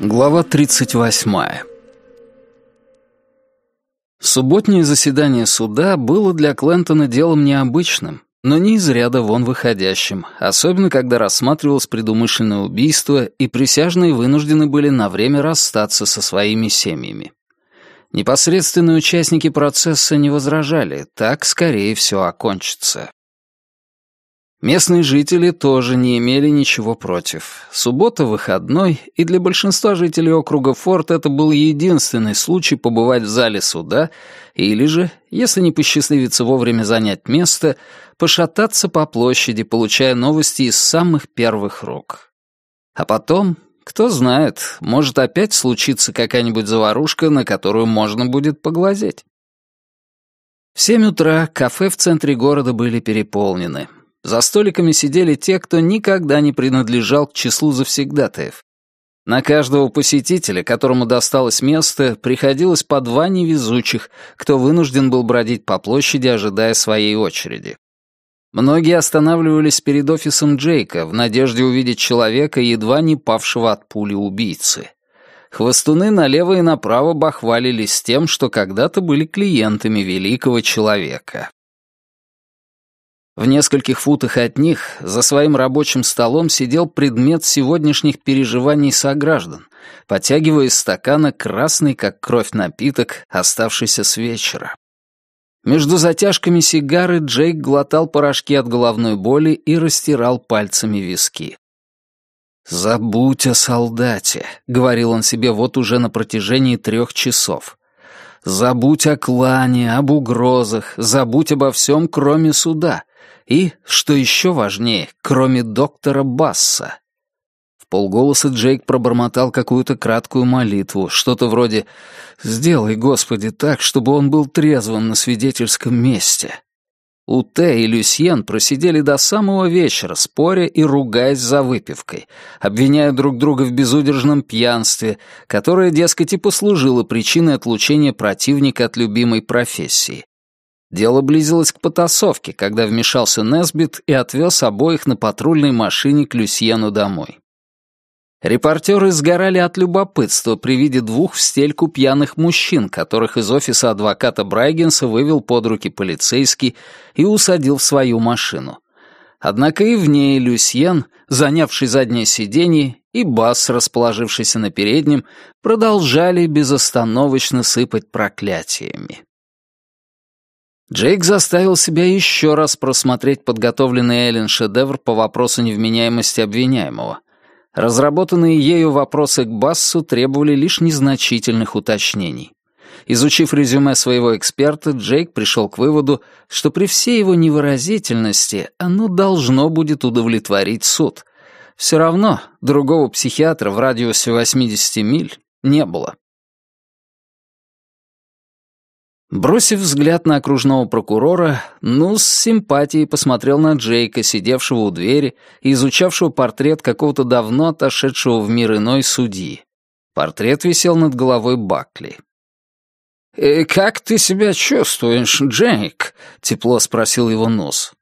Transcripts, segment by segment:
Глава 38. Субботнее заседание суда было для Клентона делом необычным, но не из ряда вон выходящим, особенно когда рассматривалось предумышленное убийство, и присяжные вынуждены были на время расстаться со своими семьями. Непосредственные участники процесса не возражали, так, скорее всего, окончится. Местные жители тоже не имели ничего против. Суббота — выходной, и для большинства жителей округа Форт это был единственный случай побывать в зале суда или же, если не посчастливится вовремя занять место, пошататься по площади, получая новости из самых первых рук. А потом, кто знает, может опять случиться какая-нибудь заварушка, на которую можно будет поглазеть. В семь утра кафе в центре города были переполнены. За столиками сидели те, кто никогда не принадлежал к числу завсегдатаев. На каждого посетителя, которому досталось место, приходилось по два невезучих, кто вынужден был бродить по площади, ожидая своей очереди. Многие останавливались перед офисом Джейка в надежде увидеть человека, едва не павшего от пули убийцы. Хвостуны налево и направо бахвалились тем, что когда-то были клиентами великого человека. В нескольких футах от них за своим рабочим столом сидел предмет сегодняшних переживаний сограждан, потягивая из стакана красный, как кровь, напиток, оставшийся с вечера. Между затяжками сигары Джейк глотал порошки от головной боли и растирал пальцами виски. «Забудь о солдате», — говорил он себе вот уже на протяжении трех часов. «Забудь о клане, об угрозах, забудь обо всем, кроме суда. И, что еще важнее, кроме доктора Басса. Полголоса Джейк пробормотал какую-то краткую молитву, что-то вроде «Сделай, Господи, так, чтобы он был трезвым на свидетельском месте». У Т и Люсьен просидели до самого вечера, споря и ругаясь за выпивкой, обвиняя друг друга в безудержном пьянстве, которое, дескать, и послужило причиной отлучения противника от любимой профессии. Дело близилось к потасовке, когда вмешался Несбит и отвез обоих на патрульной машине к Люсьену домой. Репортеры сгорали от любопытства при виде двух в стельку пьяных мужчин, которых из офиса адвоката Брайгенса вывел под руки полицейский и усадил в свою машину. Однако и в ней Люсьен, занявший заднее сиденье, и Бас, расположившийся на переднем, продолжали безостановочно сыпать проклятиями. Джейк заставил себя еще раз просмотреть подготовленный Эллен шедевр по вопросу невменяемости обвиняемого. Разработанные ею вопросы к Бассу требовали лишь незначительных уточнений. Изучив резюме своего эксперта, Джейк пришел к выводу, что при всей его невыразительности оно должно будет удовлетворить суд. Все равно другого психиатра в радиусе 80 миль не было. Бросив взгляд на окружного прокурора, ну, с симпатией посмотрел на Джейка, сидевшего у двери и изучавшего портрет какого-то давно отошедшего в мир иной судьи. Портрет висел над головой Бакли. «И «Э, как ты себя чувствуешь, Джейк?» — тепло спросил его нос.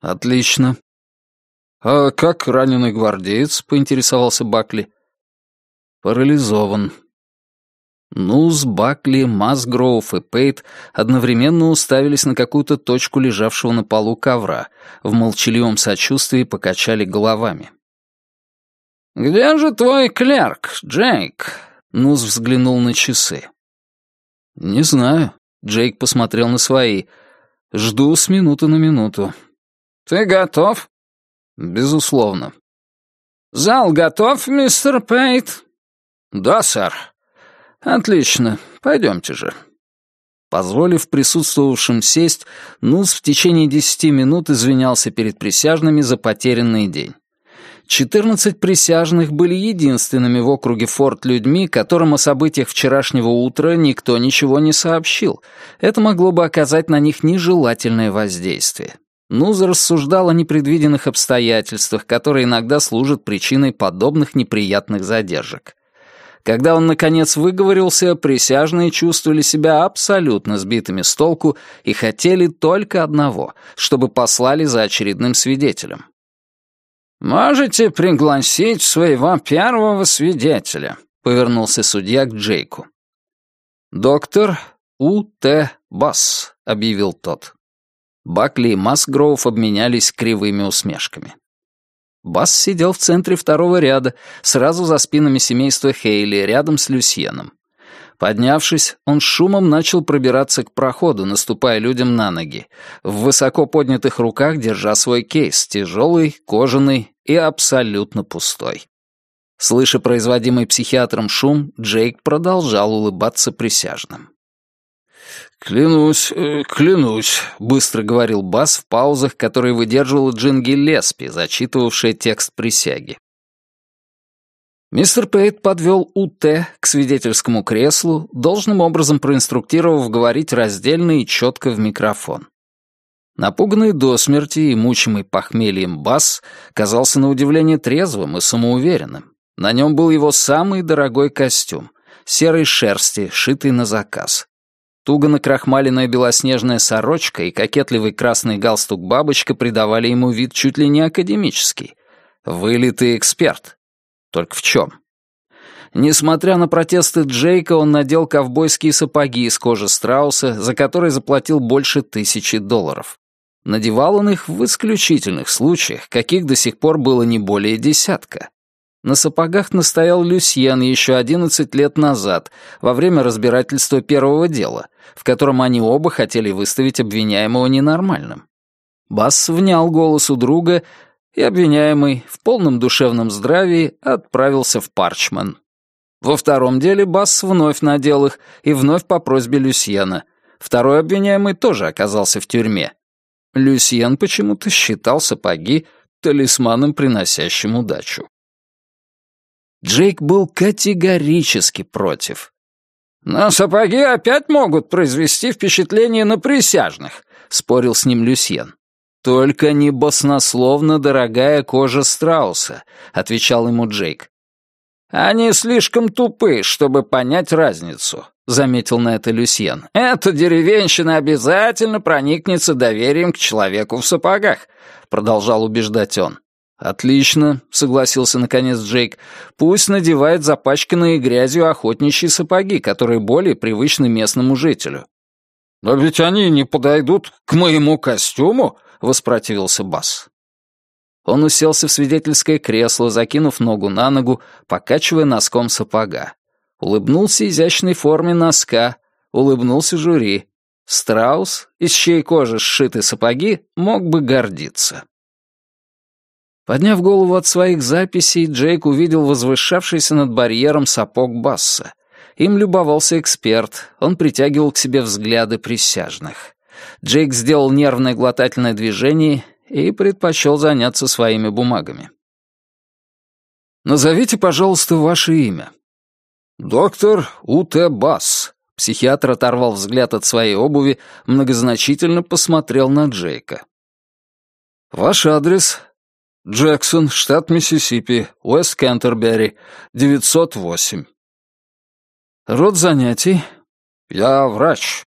«Отлично». «А как раненый гвардеец?» — поинтересовался Бакли. «Парализован», Нуз, Бакли, Масгроув и Пейт одновременно уставились на какую-то точку лежавшего на полу ковра, в молчаливом сочувствии покачали головами. «Где же твой клерк, Джейк?» Нуз взглянул на часы. «Не знаю». Джейк посмотрел на свои. «Жду с минуты на минуту». «Ты готов?» «Безусловно». «Зал готов, мистер Пейт?» «Да, сэр». «Отлично, пойдемте же». Позволив присутствовавшим сесть, Нуз в течение десяти минут извинялся перед присяжными за потерянный день. Четырнадцать присяжных были единственными в округе Форт людьми, которым о событиях вчерашнего утра никто ничего не сообщил. Это могло бы оказать на них нежелательное воздействие. Нуз рассуждал о непредвиденных обстоятельствах, которые иногда служат причиной подобных неприятных задержек. Когда он, наконец, выговорился, присяжные чувствовали себя абсолютно сбитыми с толку и хотели только одного, чтобы послали за очередным свидетелем. «Можете пригласить своего первого свидетеля», — повернулся судья к Джейку. «Доктор У. Т. Басс», — объявил тот. Бакли и Масгроув обменялись кривыми усмешками. Басс сидел в центре второго ряда, сразу за спинами семейства Хейли, рядом с Люсьеном. Поднявшись, он шумом начал пробираться к проходу, наступая людям на ноги, в высоко поднятых руках держа свой кейс, тяжелый, кожаный и абсолютно пустой. Слыша производимый психиатром шум, Джейк продолжал улыбаться присяжным. «Клянусь, э, клянусь», — быстро говорил Бас в паузах, которые выдерживала Джинги Леспи, зачитывавшая текст присяги. Мистер Пейт подвел УТ к свидетельскому креслу, должным образом проинструктировав говорить раздельно и четко в микрофон. Напуганный до смерти и мучимый похмельем Бас казался на удивление трезвым и самоуверенным. На нем был его самый дорогой костюм — серой шерсти, шитый на заказ. Туго накрахмаленная белоснежная сорочка и кокетливый красный галстук-бабочка придавали ему вид чуть ли не академический. Вылитый эксперт. Только в чем? Несмотря на протесты Джейка, он надел ковбойские сапоги из кожи страуса, за которые заплатил больше тысячи долларов. Надевал он их в исключительных случаях, каких до сих пор было не более десятка. На сапогах настоял Люсьен еще 11 лет назад, во время разбирательства первого дела, в котором они оба хотели выставить обвиняемого ненормальным. Басс внял голосу друга, и обвиняемый в полном душевном здравии отправился в Парчман. Во втором деле Басс вновь надел их, и вновь по просьбе Люсьена. Второй обвиняемый тоже оказался в тюрьме. Люсьен почему-то считал сапоги талисманом, приносящим удачу. Джейк был категорически против. «Но сапоги опять могут произвести впечатление на присяжных», — спорил с ним Люсьен. «Только не баснословно дорогая кожа страуса», — отвечал ему Джейк. «Они слишком тупы, чтобы понять разницу», — заметил на это Люсьен. «Эта деревенщина обязательно проникнется доверием к человеку в сапогах», — продолжал убеждать он. «Отлично», — согласился наконец Джейк. «Пусть надевает запачканные грязью охотничьи сапоги, которые более привычны местному жителю». «Но ведь они не подойдут к моему костюму», — воспротивился Бас. Он уселся в свидетельское кресло, закинув ногу на ногу, покачивая носком сапога. Улыбнулся изящной форме носка, улыбнулся жюри. Страус, из чьей кожи сшиты сапоги, мог бы гордиться. Подняв голову от своих записей, Джейк увидел возвышавшийся над барьером сапог Басса. Им любовался эксперт, он притягивал к себе взгляды присяжных. Джейк сделал нервное глотательное движение и предпочел заняться своими бумагами. «Назовите, пожалуйста, ваше имя». «Доктор У.Т. Басс». Психиатр оторвал взгляд от своей обуви, многозначительно посмотрел на Джейка. «Ваш адрес Джексон, штат Миссисипи, Уэст Кентербери, 908. Род занятий? Я врач.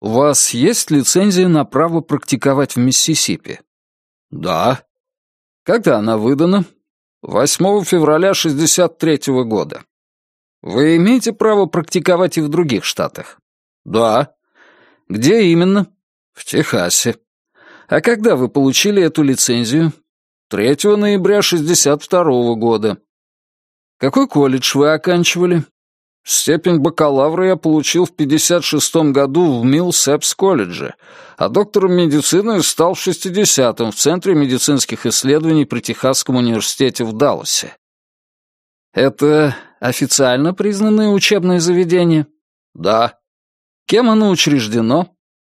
У вас есть лицензия на право практиковать в Миссисипи? Да. Когда она выдана? 8 февраля 63 -го года. Вы имеете право практиковать и в других штатах? Да. Где именно? В Техасе. А когда вы получили эту лицензию? 3 ноября 62 -го года. Какой колледж вы оканчивали? Степень бакалавра я получил в 56 году в Милсепс колледже, а доктором медицины стал в 60-м в Центре медицинских исследований при Техасском университете в Далласе. Это официально признанное учебное заведение? Да. Кем оно учреждено?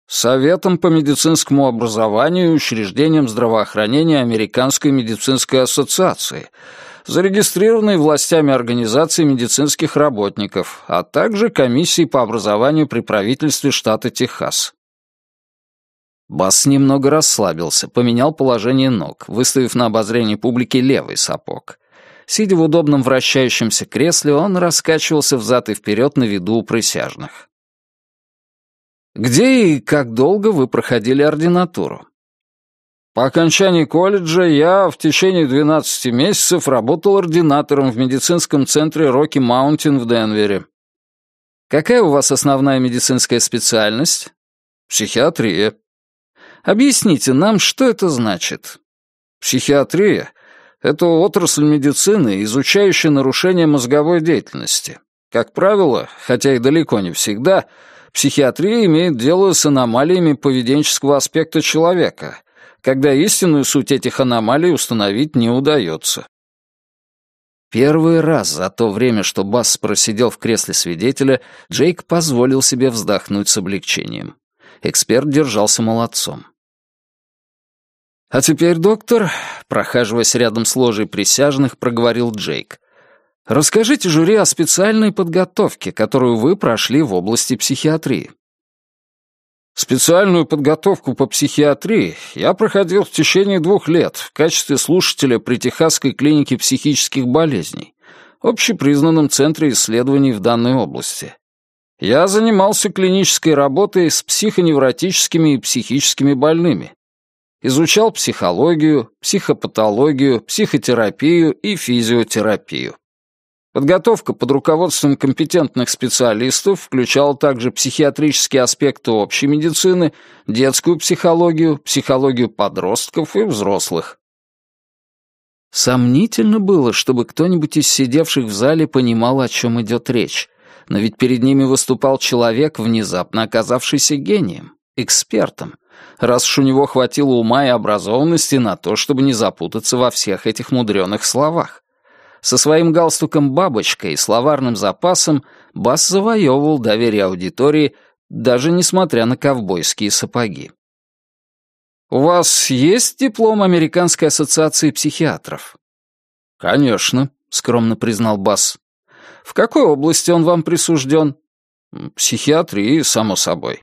Советом по медицинскому образованию и учреждением здравоохранения Американской медицинской ассоциации, зарегистрированной властями организации медицинских работников, а также комиссией по образованию при правительстве штата Техас. Бас немного расслабился, поменял положение ног, выставив на обозрение публики левый сапог. Сидя в удобном вращающемся кресле, он раскачивался взад и вперед на виду у присяжных. «Где и как долго вы проходили ординатуру?» «По окончании колледжа я в течение 12 месяцев работал ординатором в медицинском центре Рокки Маунтин в Денвере». «Какая у вас основная медицинская специальность?» «Психиатрия». «Объясните нам, что это значит?» «Психиатрия это отрасль медицины, изучающая нарушения мозговой деятельности. Как правило, хотя и далеко не всегда, психиатрия имеет дело с аномалиями поведенческого аспекта человека, когда истинную суть этих аномалий установить не удается. Первый раз за то время, что Басс просидел в кресле свидетеля, Джейк позволил себе вздохнуть с облегчением. Эксперт держался молодцом. «А теперь, доктор», — прохаживаясь рядом с ложей присяжных, проговорил Джейк, «расскажите жюри о специальной подготовке, которую вы прошли в области психиатрии». Специальную подготовку по психиатрии я проходил в течение двух лет в качестве слушателя при Техасской клинике психических болезней, общепризнанном центре исследований в данной области. Я занимался клинической работой с психоневротическими и психическими больными, Изучал психологию, психопатологию, психотерапию и физиотерапию. Подготовка под руководством компетентных специалистов включала также психиатрические аспекты общей медицины, детскую психологию, психологию подростков и взрослых. Сомнительно было, чтобы кто-нибудь из сидевших в зале понимал, о чем идет речь. Но ведь перед ними выступал человек, внезапно оказавшийся гением, экспертом, раз уж у него хватило ума и образованности на то, чтобы не запутаться во всех этих мудреных словах. Со своим галстуком бабочкой и словарным запасом Бас завоевывал доверие аудитории, даже несмотря на ковбойские сапоги. «У вас есть диплом Американской ассоциации психиатров?» «Конечно», — скромно признал Бас. «В какой области он вам присужден?» «Психиатрии, само собой».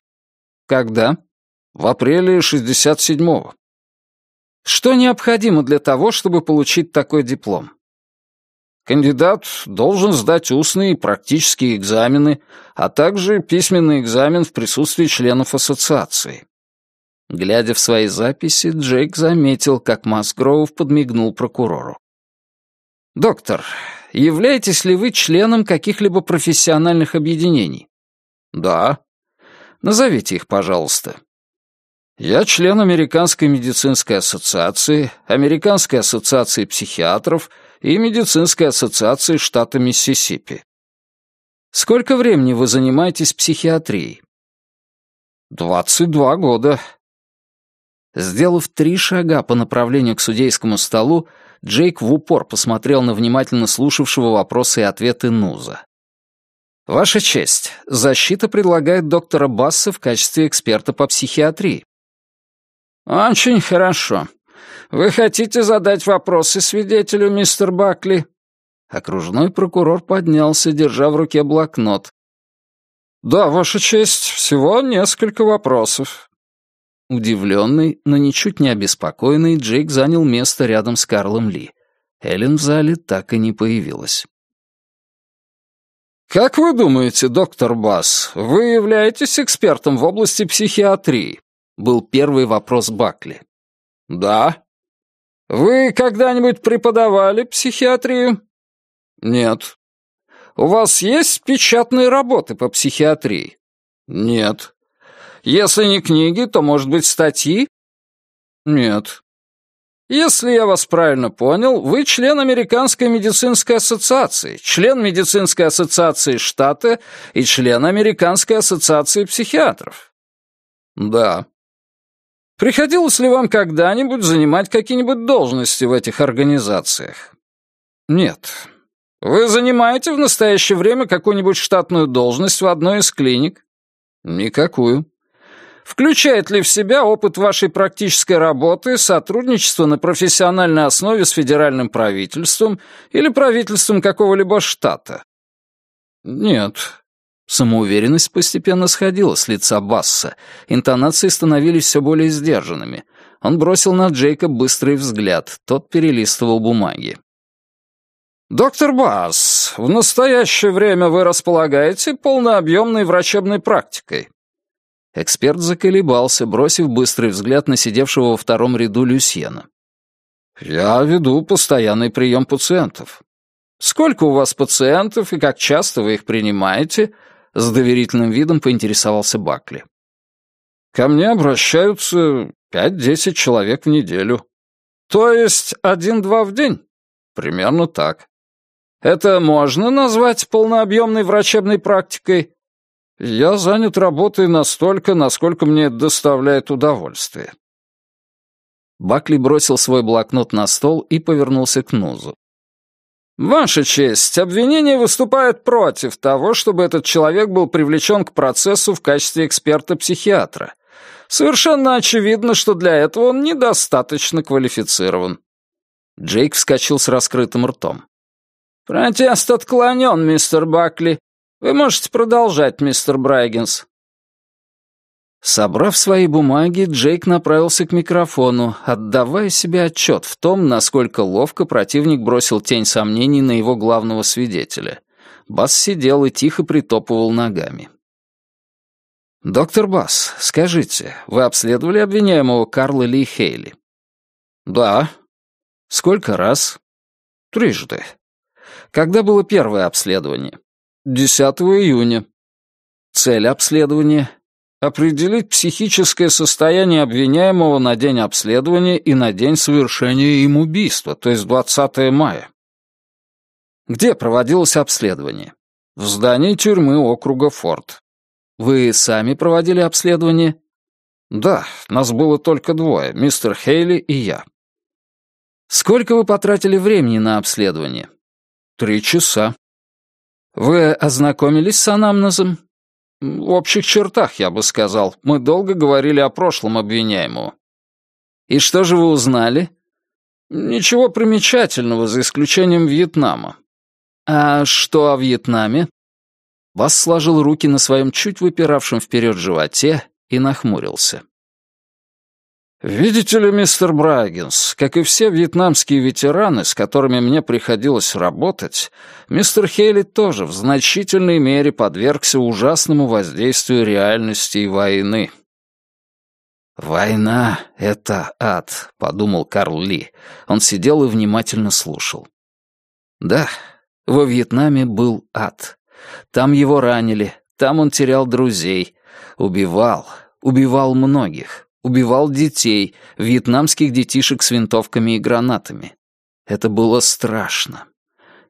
«Когда?» В апреле 67-го. Что необходимо для того, чтобы получить такой диплом? Кандидат должен сдать устные и практические экзамены, а также письменный экзамен в присутствии членов ассоциации. Глядя в свои записи, Джейк заметил, как Масгроув подмигнул прокурору. «Доктор, являетесь ли вы членом каких-либо профессиональных объединений?» «Да». «Назовите их, пожалуйста». Я член Американской медицинской ассоциации, Американской ассоциации психиатров и Медицинской ассоциации штата Миссисипи. Сколько времени вы занимаетесь психиатрией? Двадцать два года. Сделав три шага по направлению к судейскому столу, Джейк в упор посмотрел на внимательно слушавшего вопросы и ответы Нуза. «Ваша честь, защита предлагает доктора Басса в качестве эксперта по психиатрии. «Очень хорошо. Вы хотите задать вопросы свидетелю, мистер Бакли?» Окружной прокурор поднялся, держа в руке блокнот. «Да, Ваша честь, всего несколько вопросов». Удивленный, но ничуть не обеспокоенный, Джейк занял место рядом с Карлом Ли. Эллен в зале так и не появилась. «Как вы думаете, доктор Басс, вы являетесь экспертом в области психиатрии?» Был первый вопрос Бакли. «Да». «Вы когда-нибудь преподавали психиатрию?» «Нет». «У вас есть печатные работы по психиатрии?» «Нет». «Если не книги, то, может быть, статьи?» «Нет». «Если я вас правильно понял, вы член Американской медицинской ассоциации, член Медицинской ассоциации штата и член Американской ассоциации психиатров?» «Да». Приходилось ли вам когда-нибудь занимать какие-нибудь должности в этих организациях? Нет. Вы занимаете в настоящее время какую-нибудь штатную должность в одной из клиник? Никакую. Включает ли в себя опыт вашей практической работы, сотрудничество на профессиональной основе с федеральным правительством или правительством какого-либо штата? Нет. Самоуверенность постепенно сходила с лица Басса, интонации становились все более сдержанными. Он бросил на Джейка быстрый взгляд, тот перелистывал бумаги. «Доктор Бас, в настоящее время вы располагаете полнообъемной врачебной практикой». Эксперт заколебался, бросив быстрый взгляд на сидевшего во втором ряду Люсьена. «Я веду постоянный прием пациентов. Сколько у вас пациентов и как часто вы их принимаете?» С доверительным видом поинтересовался Бакли. «Ко мне обращаются пять-десять человек в неделю. То есть один-два в день?» «Примерно так. Это можно назвать полнообъемной врачебной практикой?» «Я занят работой настолько, насколько мне это доставляет удовольствие». Бакли бросил свой блокнот на стол и повернулся к Нузу. «Ваша честь, обвинение выступает против того, чтобы этот человек был привлечен к процессу в качестве эксперта-психиатра. Совершенно очевидно, что для этого он недостаточно квалифицирован». Джейк вскочил с раскрытым ртом. «Протест отклонен, мистер Бакли. Вы можете продолжать, мистер Брайгенс». Собрав свои бумаги, Джейк направился к микрофону, отдавая себе отчет в том, насколько ловко противник бросил тень сомнений на его главного свидетеля. Бас сидел и тихо притопывал ногами. «Доктор Бас, скажите, вы обследовали обвиняемого Карла Ли Хейли?» «Да». «Сколько раз?» «Трижды». «Когда было первое обследование?» «10 июня». «Цель обследования?» Определить психическое состояние обвиняемого на день обследования и на день совершения им убийства, то есть 20 мая. Где проводилось обследование? В здании тюрьмы округа Форт. Вы сами проводили обследование? Да, нас было только двое, мистер Хейли и я. Сколько вы потратили времени на обследование? Три часа. Вы ознакомились с анамнезом? В общих чертах, я бы сказал. Мы долго говорили о прошлом обвиняемого. И что же вы узнали? Ничего примечательного, за исключением Вьетнама. А что о Вьетнаме? Бас сложил руки на своем чуть выпиравшем вперед животе и нахмурился. «Видите ли, мистер Брайгенс, как и все вьетнамские ветераны, с которыми мне приходилось работать, мистер Хейли тоже в значительной мере подвергся ужасному воздействию реальности и войны». «Война — это ад», — подумал Карл Ли. Он сидел и внимательно слушал. «Да, во Вьетнаме был ад. Там его ранили, там он терял друзей, убивал, убивал многих, убивал детей, вьетнамских детишек с винтовками и гранатами. Это было страшно.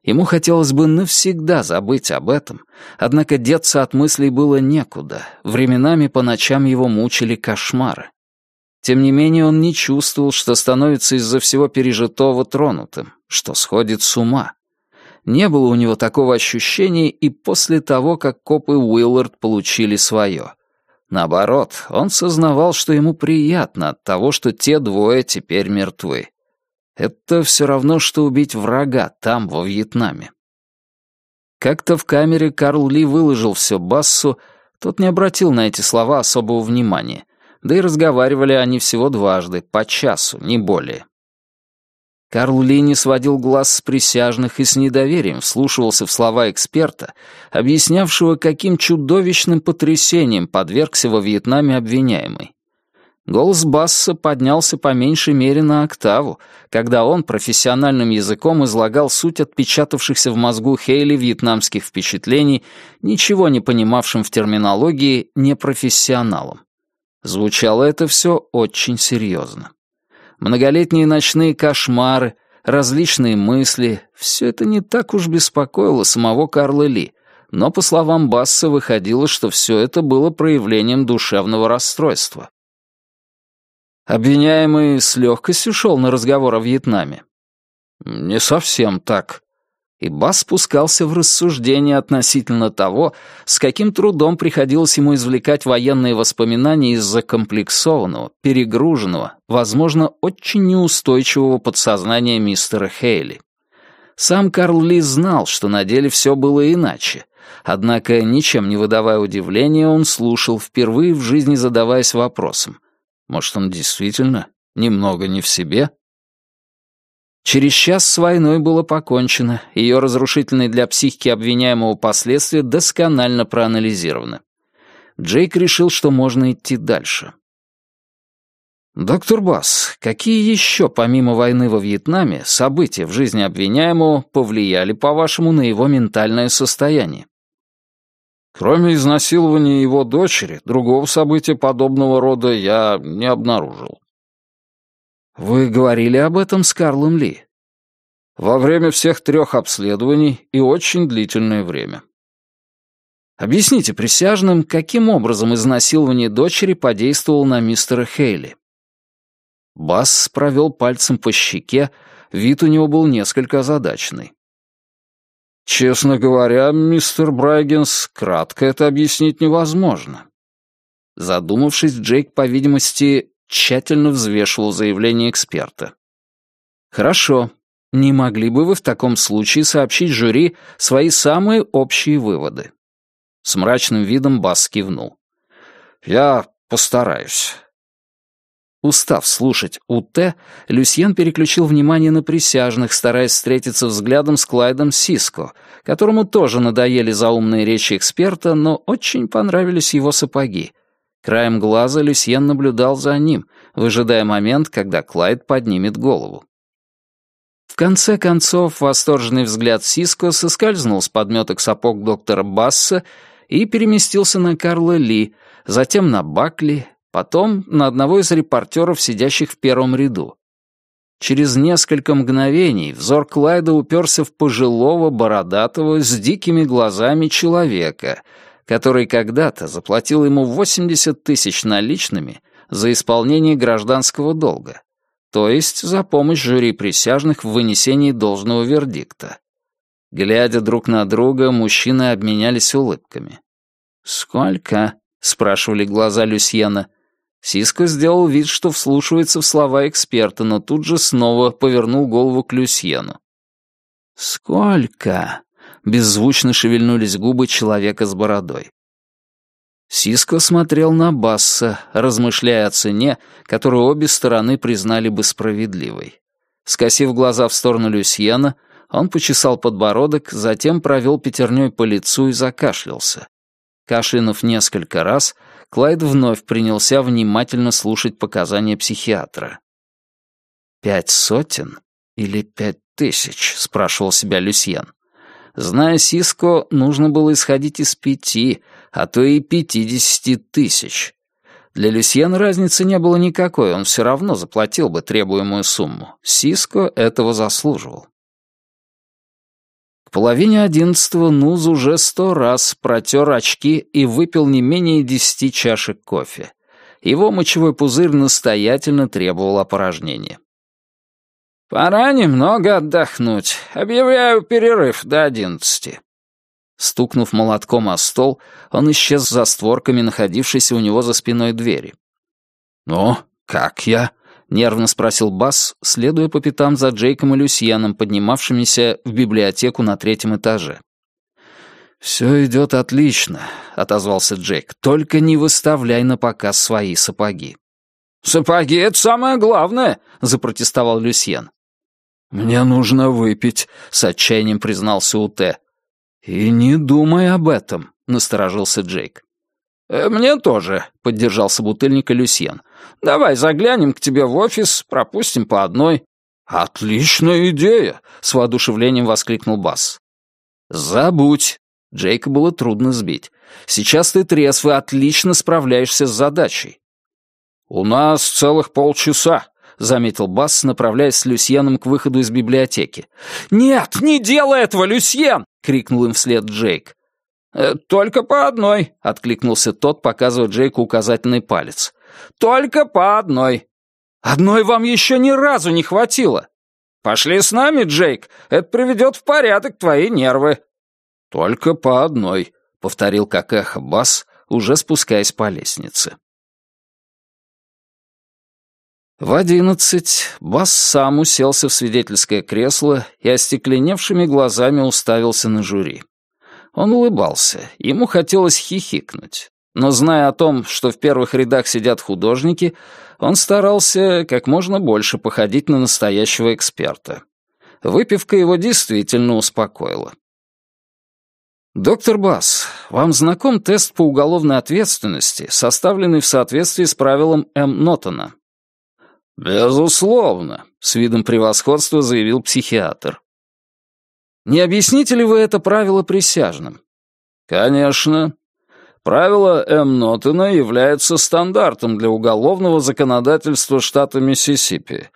Ему хотелось бы навсегда забыть об этом, однако деться от мыслей было некуда, временами по ночам его мучили кошмары. Тем не менее он не чувствовал, что становится из-за всего пережитого тронутым, что сходит с ума. Не было у него такого ощущения и после того, как копы Уиллард получили свое — Наоборот, он сознавал, что ему приятно от того, что те двое теперь мертвы. Это все равно, что убить врага там, во Вьетнаме. Как-то в камере Карл Ли выложил все Бассу, тот не обратил на эти слова особого внимания, да и разговаривали они всего дважды, по часу, не более. Карл Ли не сводил глаз с присяжных и с недоверием вслушивался в слова эксперта, объяснявшего, каким чудовищным потрясением подвергся во Вьетнаме обвиняемый. Голос Басса поднялся по меньшей мере на октаву, когда он профессиональным языком излагал суть отпечатавшихся в мозгу Хейли вьетнамских впечатлений, ничего не понимавшим в терминологии непрофессионалам. Звучало это все очень серьезно многолетние ночные кошмары, различные мысли — все это не так уж беспокоило самого Карла Ли, но, по словам Басса, выходило, что все это было проявлением душевного расстройства. Обвиняемый с легкостью шел на разговор о Вьетнаме. «Не совсем так», и Бас спускался в рассуждения относительно того, с каким трудом приходилось ему извлекать военные воспоминания из закомплексованного, перегруженного, возможно, очень неустойчивого подсознания мистера Хейли. Сам Карл Ли знал, что на деле все было иначе, однако, ничем не выдавая удивления, он слушал, впервые в жизни задаваясь вопросом. Может, он действительно немного не в себе? Через час с войной было покончено, ее разрушительные для психики обвиняемого последствия досконально проанализированы. Джейк решил, что можно идти дальше. «Доктор Басс, какие еще, помимо войны во Вьетнаме, события в жизни обвиняемого повлияли, по-вашему, на его ментальное состояние?» Кроме изнасилования его дочери, другого события подобного рода я не обнаружил. Вы говорили об этом с Карлом Ли? Во время всех трех обследований и очень длительное время. Объясните присяжным, каким образом изнасилование дочери подействовало на мистера Хейли. Басс провел пальцем по щеке, вид у него был несколько озадаченный. «Честно говоря, мистер Брайгенс, кратко это объяснить невозможно». Задумавшись, Джейк, по видимости, тщательно взвешивал заявление эксперта. «Хорошо. Не могли бы вы в таком случае сообщить жюри свои самые общие выводы?» С мрачным видом Басс кивнул. «Я постараюсь. Устав слушать УТ, Люсьен переключил внимание на присяжных, стараясь встретиться взглядом с Клайдом Сиско, которому тоже надоели заумные речи эксперта, но очень понравились его сапоги. Краем глаза Люсьен наблюдал за ним, выжидая момент, когда Клайд поднимет голову. В конце концов, восторженный взгляд Сиско соскользнул с подметок сапог доктора Басса и переместился на Карла Ли, затем на Бакли, потом на одного из репортеров, сидящих в первом ряду. Через несколько мгновений взор Клайда уперся в пожилого, бородатого, с дикими глазами человека, который когда-то заплатил ему 80 тысяч наличными за исполнение гражданского долга, то есть за помощь жюри присяжных в вынесении должного вердикта. Глядя друг на друга, мужчины обменялись улыбками. «Сколько?» — спрашивали глаза Люсьена. Сиско сделал вид, что вслушивается в слова эксперта, но тут же снова повернул голову к Люсьену. «Сколько?» — беззвучно шевельнулись губы человека с бородой. Сиско смотрел на Басса, размышляя о цене, которую обе стороны признали бы справедливой. Скосив глаза в сторону Люсьена, он почесал подбородок, затем провел пятерней по лицу и закашлялся. Кашлянув несколько раз, Клайд вновь принялся внимательно слушать показания психиатра. «Пять сотен или пять тысяч?» — спрашивал себя Люсьен. Зная Сиско, нужно было исходить из пяти, а то и пятидесяти тысяч. Для Люсьена разницы не было никакой, он все равно заплатил бы требуемую сумму. Сиско этого заслуживал половине одиннадцатого Нуз уже сто раз протер очки и выпил не менее десяти чашек кофе. Его мочевой пузырь настоятельно требовал опорожнения. «Пора немного отдохнуть. Объявляю перерыв до одиннадцати». Стукнув молотком о стол, он исчез за створками, находившейся у него за спиной двери. «Ну, как я?» — нервно спросил Басс, следуя по пятам за Джейком и Люсьеном, поднимавшимися в библиотеку на третьем этаже. «Все идет отлично», — отозвался Джейк. «Только не выставляй на показ свои сапоги». «Сапоги — это самое главное», — запротестовал Люсьен. «Мне нужно выпить», — с отчаянием признался Уте. «И не думай об этом», — насторожился Джейк. «Э, «Мне тоже», — поддержал собутыльника Люсьен. «Давай заглянем к тебе в офис, пропустим по одной». «Отличная идея!» — с воодушевлением воскликнул Бас. «Забудь!» — Джейка было трудно сбить. «Сейчас ты трезв и отлично справляешься с задачей». «У нас целых полчаса», — заметил Бас, направляясь с Люсьеном к выходу из библиотеки. «Нет, не делай этого, Люсьен!» — крикнул им вслед Джейк. «Э, «Только по одной», — откликнулся тот, показывая Джейку указательный палец. «Только по одной». «Одной вам еще ни разу не хватило». «Пошли с нами, Джейк, это приведет в порядок твои нервы». «Только по одной», — повторил как эхо Бас, уже спускаясь по лестнице. В одиннадцать Бас сам уселся в свидетельское кресло и остекленевшими глазами уставился на жюри. Он улыбался, ему хотелось хихикнуть. Но зная о том, что в первых рядах сидят художники, он старался как можно больше походить на настоящего эксперта. Выпивка его действительно успокоила. «Доктор Басс, вам знаком тест по уголовной ответственности, составленный в соответствии с правилом М. Нотона?» «Безусловно», — с видом превосходства заявил психиатр. «Не объясните ли вы это правило присяжным?» «Конечно. Правило М. Нотона является стандартом для уголовного законодательства штата Миссисипи,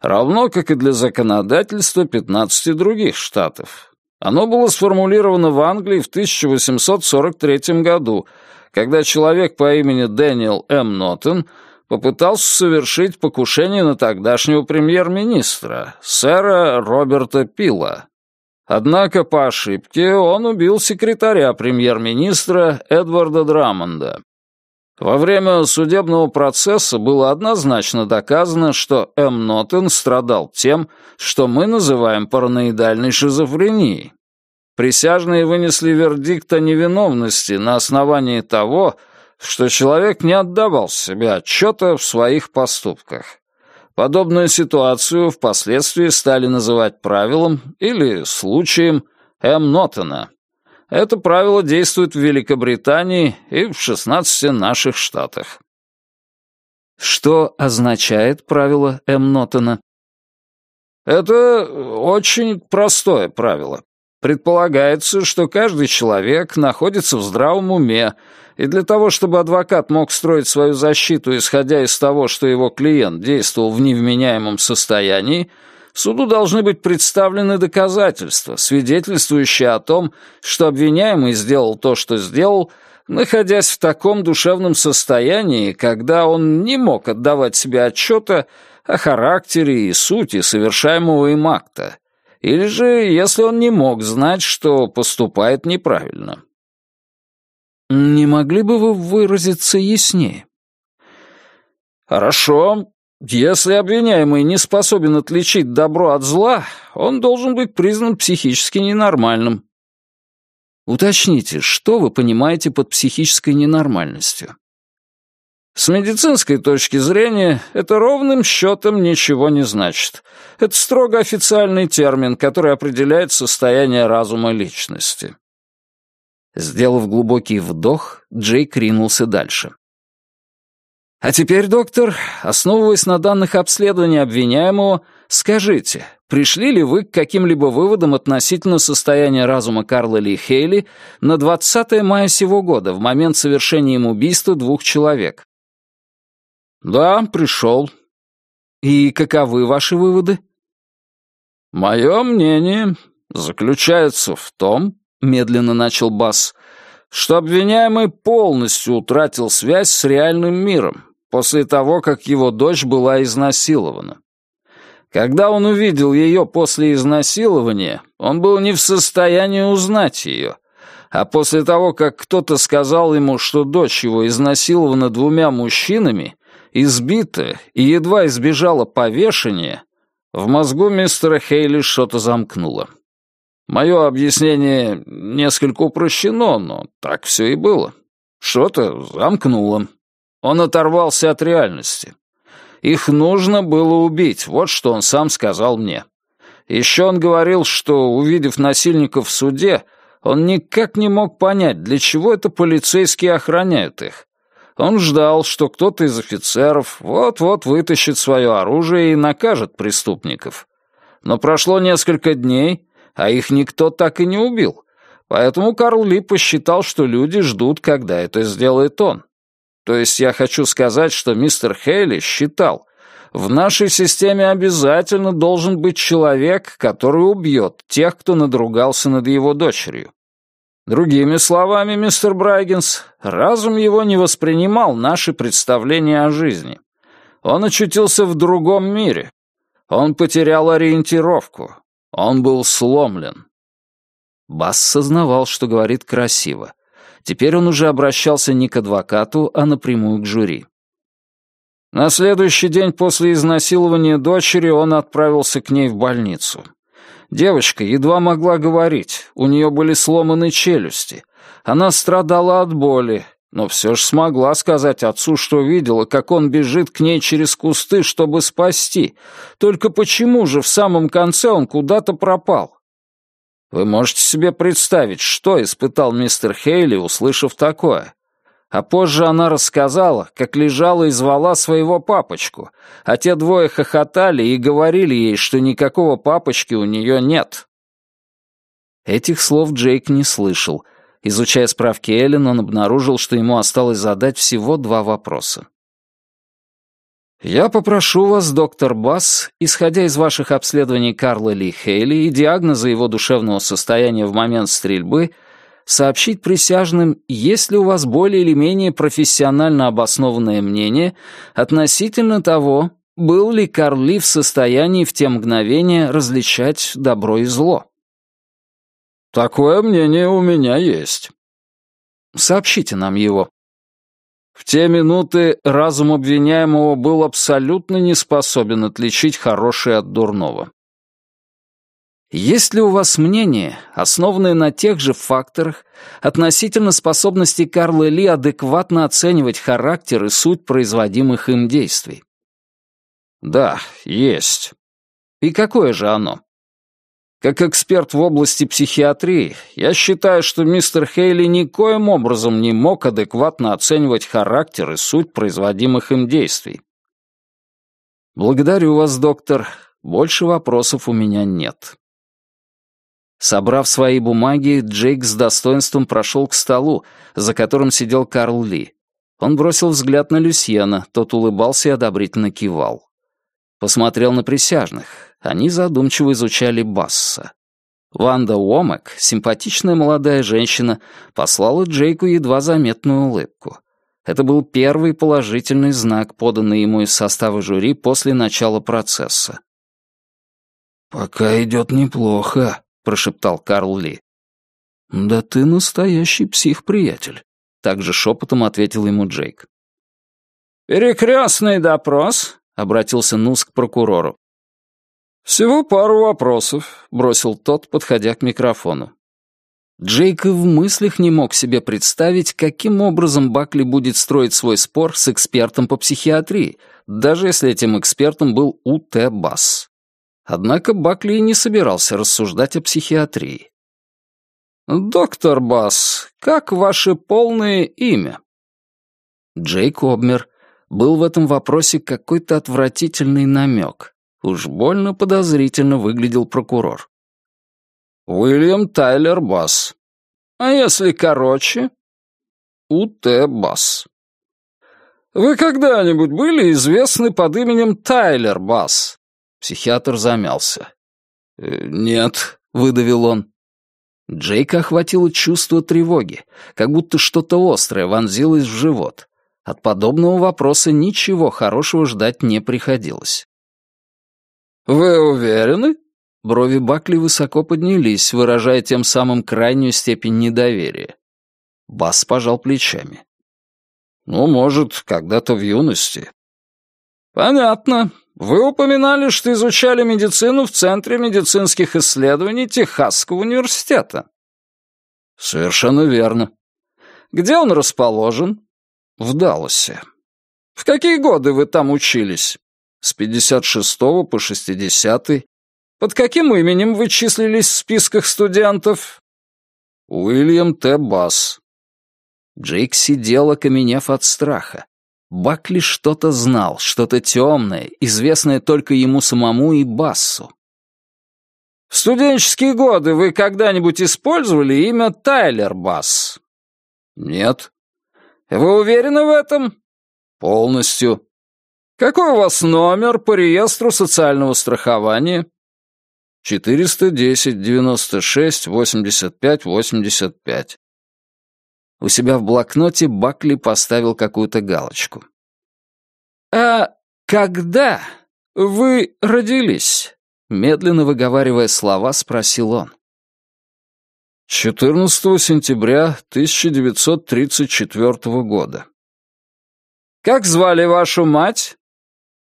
равно как и для законодательства 15 других штатов. Оно было сформулировано в Англии в 1843 году, когда человек по имени Дэниел М. Нотон попытался совершить покушение на тогдашнего премьер-министра, сэра Роберта Пила. Однако по ошибке он убил секретаря премьер-министра Эдварда Драмонда. Во время судебного процесса было однозначно доказано, что М. Нотен страдал тем, что мы называем параноидальной шизофренией. Присяжные вынесли вердикт о невиновности на основании того, что человек не отдавал себе отчета в своих поступках. Подобную ситуацию впоследствии стали называть правилом или случаем М. Нотена. Это правило действует в Великобритании и в 16 наших штатах. Что означает правило М. Нотона? Это очень простое правило. Предполагается, что каждый человек находится в здравом уме, и для того, чтобы адвокат мог строить свою защиту, исходя из того, что его клиент действовал в невменяемом состоянии, суду должны быть представлены доказательства, свидетельствующие о том, что обвиняемый сделал то, что сделал, находясь в таком душевном состоянии, когда он не мог отдавать себе отчета о характере и сути совершаемого им акта, или же если он не мог знать, что поступает неправильно. Не могли бы вы выразиться яснее? Хорошо, если обвиняемый не способен отличить добро от зла, он должен быть признан психически ненормальным. Уточните, что вы понимаете под психической ненормальностью? С медицинской точки зрения это ровным счетом ничего не значит. Это строго официальный термин, который определяет состояние разума личности. Сделав глубокий вдох, Джейк ринулся дальше. А теперь, доктор, основываясь на данных обследования обвиняемого, скажите, пришли ли вы к каким-либо выводам относительно состояния разума Карла Ли Хейли на 20 мая сего года, в момент совершения им убийства двух человек? Да, пришел. И каковы ваши выводы? Мое мнение заключается в том, медленно начал Басс, что обвиняемый полностью утратил связь с реальным миром после того, как его дочь была изнасилована. Когда он увидел ее после изнасилования, он был не в состоянии узнать ее, а после того, как кто-то сказал ему, что дочь его изнасилована двумя мужчинами, избита и едва избежала повешения, в мозгу мистера Хейли что-то замкнуло. Мое объяснение несколько упрощено, но так все и было. Что-то замкнуло. Он оторвался от реальности. Их нужно было убить, вот что он сам сказал мне. Еще он говорил, что, увидев насильников в суде, он никак не мог понять, для чего это полицейские охраняют их. Он ждал, что кто-то из офицеров вот-вот вытащит свое оружие и накажет преступников. Но прошло несколько дней, а их никто так и не убил. Поэтому Карл Ли посчитал, что люди ждут, когда это сделает он. То есть я хочу сказать, что мистер Хейли считал, в нашей системе обязательно должен быть человек, который убьет тех, кто надругался над его дочерью. Другими словами, мистер Брайгенс, разум его не воспринимал наши представления о жизни. Он очутился в другом мире. Он потерял ориентировку. Он был сломлен. Бас сознавал, что говорит красиво. Теперь он уже обращался не к адвокату, а напрямую к жюри. На следующий день после изнасилования дочери он отправился к ней в больницу. Девочка едва могла говорить, у нее были сломаны челюсти. Она страдала от боли, но все же смогла сказать отцу, что видела, как он бежит к ней через кусты, чтобы спасти. Только почему же в самом конце он куда-то пропал? Вы можете себе представить, что испытал мистер Хейли, услышав такое? А позже она рассказала, как лежала и звала своего папочку, а те двое хохотали и говорили ей, что никакого папочки у нее нет. Этих слов Джейк не слышал — Изучая справки Эллен, он обнаружил, что ему осталось задать всего два вопроса. «Я попрошу вас, доктор Басс, исходя из ваших обследований Карла Ли Хейли и диагноза его душевного состояния в момент стрельбы, сообщить присяжным, есть ли у вас более или менее профессионально обоснованное мнение относительно того, был ли Карл Ли в состоянии в те мгновения различать добро и зло. «Такое мнение у меня есть». «Сообщите нам его». В те минуты разум обвиняемого был абсолютно не способен отличить хорошее от дурного. Есть ли у вас мнение, основанное на тех же факторах, относительно способности Карла Ли адекватно оценивать характер и суть производимых им действий? Да, есть. И какое же оно? Как эксперт в области психиатрии, я считаю, что мистер Хейли никоим образом не мог адекватно оценивать характер и суть производимых им действий. Благодарю вас, доктор. Больше вопросов у меня нет. Собрав свои бумаги, Джейк с достоинством прошел к столу, за которым сидел Карл Ли. Он бросил взгляд на Люсьена, тот улыбался и одобрительно кивал. Посмотрел на присяжных. Они задумчиво изучали Басса. Ванда Уомек, симпатичная молодая женщина, послала Джейку едва заметную улыбку. Это был первый положительный знак, поданный ему из состава жюри после начала процесса. «Пока идет неплохо», — прошептал Карл Ли. «Да ты настоящий псих-приятель», — также шепотом ответил ему Джейк. «Перекрестный допрос», — обратился Нус к прокурору. «Всего пару вопросов», — бросил тот, подходя к микрофону. Джейк и в мыслях не мог себе представить, каким образом Бакли будет строить свой спор с экспертом по психиатрии, даже если этим экспертом был У.Т. Басс. Однако Бакли и не собирался рассуждать о психиатрии. «Доктор Басс, как ваше полное имя?» Джейк обмер. Был в этом вопросе какой-то отвратительный намек. Уж больно подозрительно выглядел прокурор. «Уильям Тайлер Басс. А если короче?» «У.Т. Басс». «Вы когда-нибудь были известны под именем Тайлер Басс?» Психиатр замялся. «Э, «Нет», — выдавил он. Джейка охватило чувство тревоги, как будто что-то острое вонзилось в живот. От подобного вопроса ничего хорошего ждать не приходилось. «Вы уверены?» Брови Бакли высоко поднялись, выражая тем самым крайнюю степень недоверия. Бас пожал плечами. «Ну, может, когда-то в юности». «Понятно. Вы упоминали, что изучали медицину в Центре медицинских исследований Техасского университета». «Совершенно верно». «Где он расположен?» «В Далласе». «В какие годы вы там учились?» С 56 по 60. Под каким именем вы числились в списках студентов? Уильям Т. Басс. Джейк сидел, окаменев от страха. Бакли что-то знал, что-то темное, известное только ему самому и Бассу. В студенческие годы вы когда-нибудь использовали имя Тайлер Басс? Нет. Вы уверены в этом? Полностью. Какой у вас номер по реестру социального страхования? 410 96 85 85. У себя в блокноте Бакли поставил какую-то галочку. «А когда вы родились?» Медленно выговаривая слова, спросил он. 14 сентября 1934 года. «Как звали вашу мать?»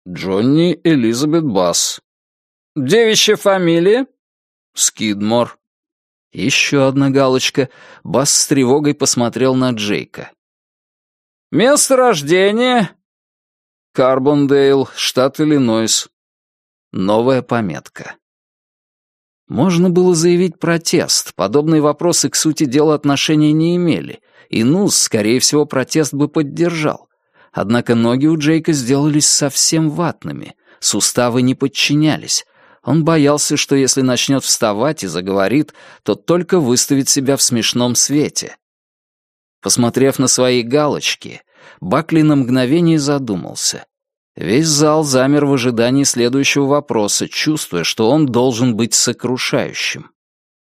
Джонни Элизабет Басс. Девичья фамилия? Скидмор. Еще одна галочка. Басс с тревогой посмотрел на Джейка. Место рождения?» «Карбондейл, штат Иллинойс». Новая пометка. Можно было заявить протест. Подобные вопросы к сути дела отношения не имели, и Нус, скорее всего, протест бы поддержал. Однако ноги у Джейка сделались совсем ватными, суставы не подчинялись. Он боялся, что если начнет вставать и заговорит, то только выставит себя в смешном свете. Посмотрев на свои галочки, Бакли на мгновение задумался. Весь зал замер в ожидании следующего вопроса, чувствуя, что он должен быть сокрушающим.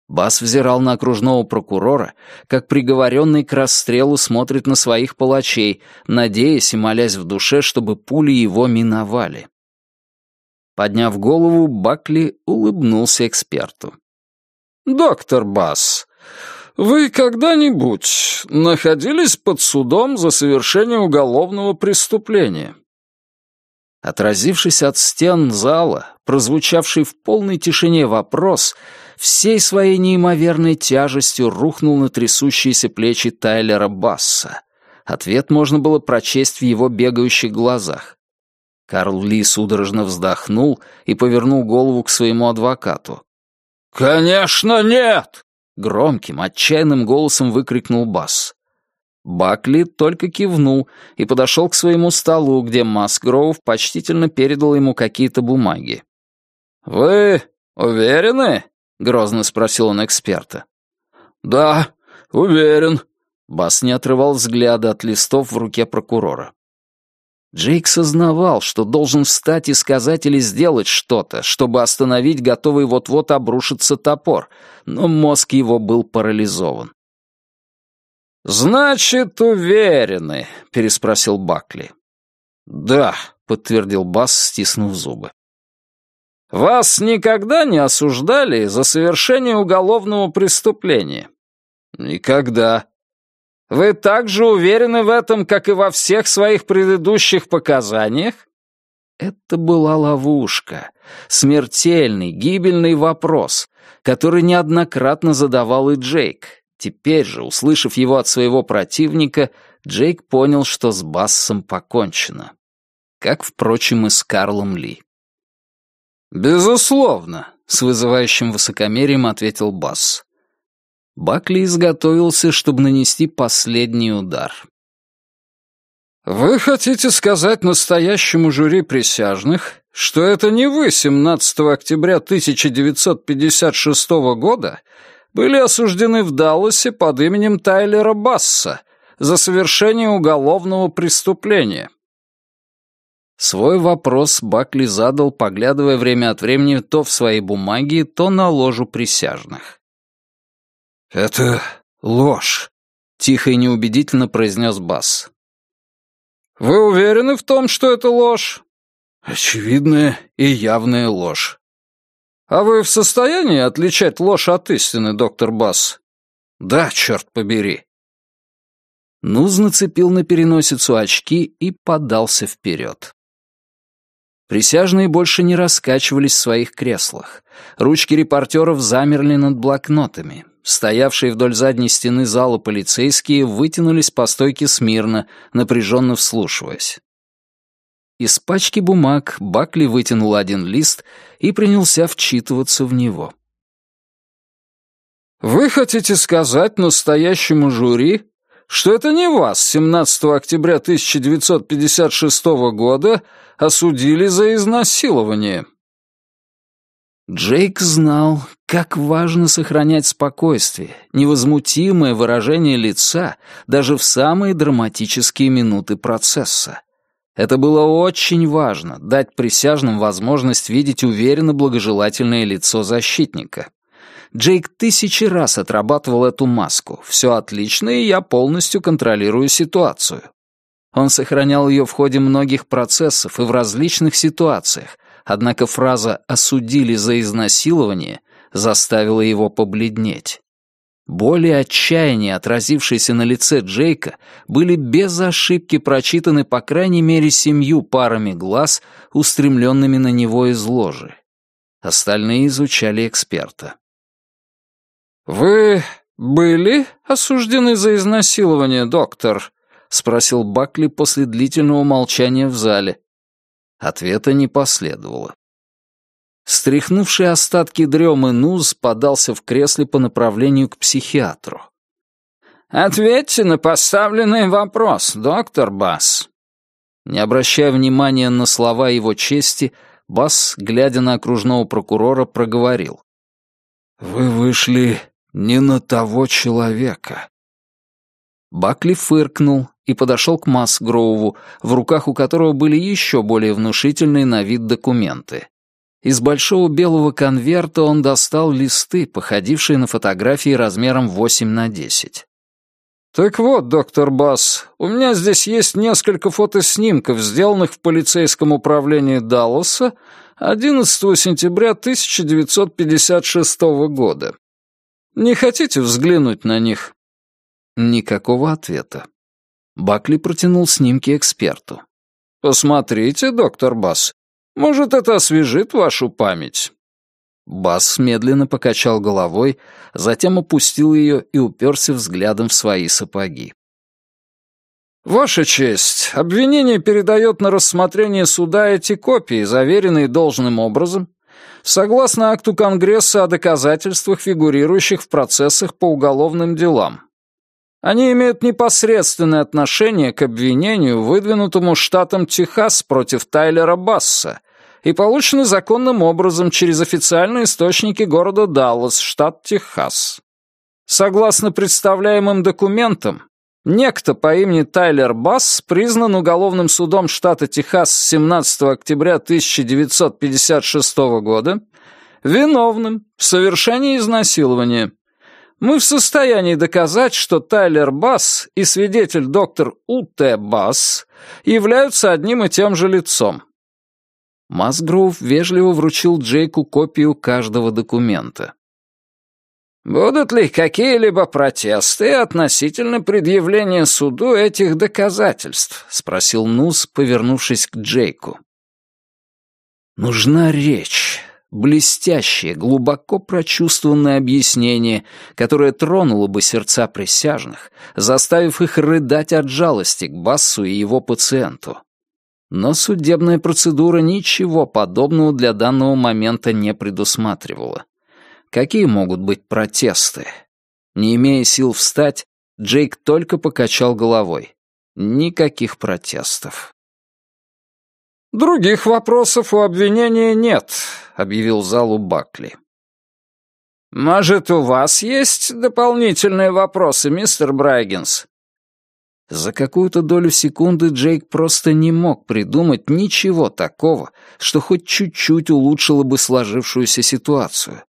Бас взирал на окружного прокурора, как приговоренный к расстрелу смотрит на своих палачей, надеясь и молясь в душе, чтобы пули его миновали. Подняв голову, Бакли улыбнулся эксперту. «Доктор Бас, вы когда-нибудь находились под судом за совершение уголовного преступления?» Отразившись от стен зала, прозвучавший в полной тишине вопрос, всей своей неимоверной тяжестью рухнул на трясущиеся плечи Тайлера Басса. Ответ можно было прочесть в его бегающих глазах. Карл Ли судорожно вздохнул и повернул голову к своему адвокату. «Конечно нет!» — громким, отчаянным голосом выкрикнул Басс. Бакли только кивнул и подошел к своему столу, где Масгроув почтительно передал ему какие-то бумаги. «Вы уверены?» — грозно спросил он эксперта. «Да, уверен». Бас не отрывал взгляда от листов в руке прокурора. Джейк сознавал, что должен встать и сказать или сделать что-то, чтобы остановить готовый вот-вот обрушиться топор, но мозг его был парализован. «Значит, уверены», — переспросил Бакли. «Да», — подтвердил Бас, стиснув зубы. «Вас никогда не осуждали за совершение уголовного преступления?» «Никогда». «Вы так же уверены в этом, как и во всех своих предыдущих показаниях?» Это была ловушка, смертельный, гибельный вопрос, который неоднократно задавал и Джейк, Теперь же, услышав его от своего противника, Джейк понял, что с Бассом покончено. Как, впрочем, и с Карлом Ли. «Безусловно», — с вызывающим высокомерием ответил Басс. Бакли изготовился, чтобы нанести последний удар. «Вы хотите сказать настоящему жюри присяжных, что это не вы 17 октября 1956 года были осуждены в Далласе под именем Тайлера Басса за совершение уголовного преступления. Свой вопрос Бакли задал, поглядывая время от времени то в свои бумаги, то на ложу присяжных. «Это ложь», — тихо и неубедительно произнес Басс. «Вы уверены в том, что это ложь?» «Очевидная и явная ложь». «А вы в состоянии отличать ложь от истины, доктор Басс?» «Да, черт побери». Нуз нацепил на переносицу очки и подался вперед. Присяжные больше не раскачивались в своих креслах. Ручки репортеров замерли над блокнотами. Стоявшие вдоль задней стены зала полицейские вытянулись по стойке смирно, напряженно вслушиваясь. Из пачки бумаг Бакли вытянул один лист и принялся вчитываться в него. «Вы хотите сказать настоящему жюри, что это не вас 17 октября 1956 года осудили за изнасилование?» Джейк знал, как важно сохранять спокойствие, невозмутимое выражение лица даже в самые драматические минуты процесса. Это было очень важно — дать присяжным возможность видеть уверенно благожелательное лицо защитника. Джейк тысячи раз отрабатывал эту маску. Все отлично, и я полностью контролирую ситуацию. Он сохранял ее в ходе многих процессов и в различных ситуациях, однако фраза «осудили за изнасилование» заставила его побледнеть. Боли и отчаяние, отразившиеся на лице Джейка, были без ошибки прочитаны по крайней мере семью парами глаз, устремленными на него из ложи. Остальные изучали эксперта. «Вы были осуждены за изнасилование, доктор?» — спросил Бакли после длительного молчания в зале. Ответа не последовало. Стряхнувший остатки дремы Нуз подался в кресле по направлению к психиатру. «Ответьте на поставленный вопрос, доктор Басс». Не обращая внимания на слова его чести, Басс, глядя на окружного прокурора, проговорил. «Вы вышли не на того человека». Бакли фыркнул и подошел к Масгроуву, в руках у которого были еще более внушительные на вид документы. Из большого белого конверта он достал листы, походившие на фотографии размером 8 на 10. «Так вот, доктор Басс, у меня здесь есть несколько фотоснимков, сделанных в полицейском управлении Далласа 11 сентября 1956 года. Не хотите взглянуть на них?» Никакого ответа. Бакли протянул снимки эксперту. «Посмотрите, доктор Басс. Может, это освежит вашу память?» Бас медленно покачал головой, затем опустил ее и уперся взглядом в свои сапоги. «Ваша честь, обвинение передает на рассмотрение суда эти копии, заверенные должным образом, согласно акту Конгресса о доказательствах, фигурирующих в процессах по уголовным делам. Они имеют непосредственное отношение к обвинению, выдвинутому штатом Техас против Тайлера Басса, и получены законным образом через официальные источники города Даллас, штат Техас. Согласно представляемым документам, некто по имени Тайлер Басс признан уголовным судом штата Техас 17 октября 1956 года виновным в совершении изнасилования. Мы в состоянии доказать, что Тайлер Басс и свидетель доктор У.Т. Басс являются одним и тем же лицом. Масгроув вежливо вручил Джейку копию каждого документа. «Будут ли какие-либо протесты относительно предъявления суду этих доказательств?» — спросил Нус, повернувшись к Джейку. «Нужна речь, блестящее, глубоко прочувствованное объяснение, которое тронуло бы сердца присяжных, заставив их рыдать от жалости к Бассу и его пациенту. Но судебная процедура ничего подобного для данного момента не предусматривала. Какие могут быть протесты? Не имея сил встать, Джейк только покачал головой. Никаких протестов. «Других вопросов у обвинения нет», — объявил залу Бакли. «Может, у вас есть дополнительные вопросы, мистер Брайгенс?» За какую-то долю секунды Джейк просто не мог придумать ничего такого, что хоть чуть-чуть улучшило бы сложившуюся ситуацию.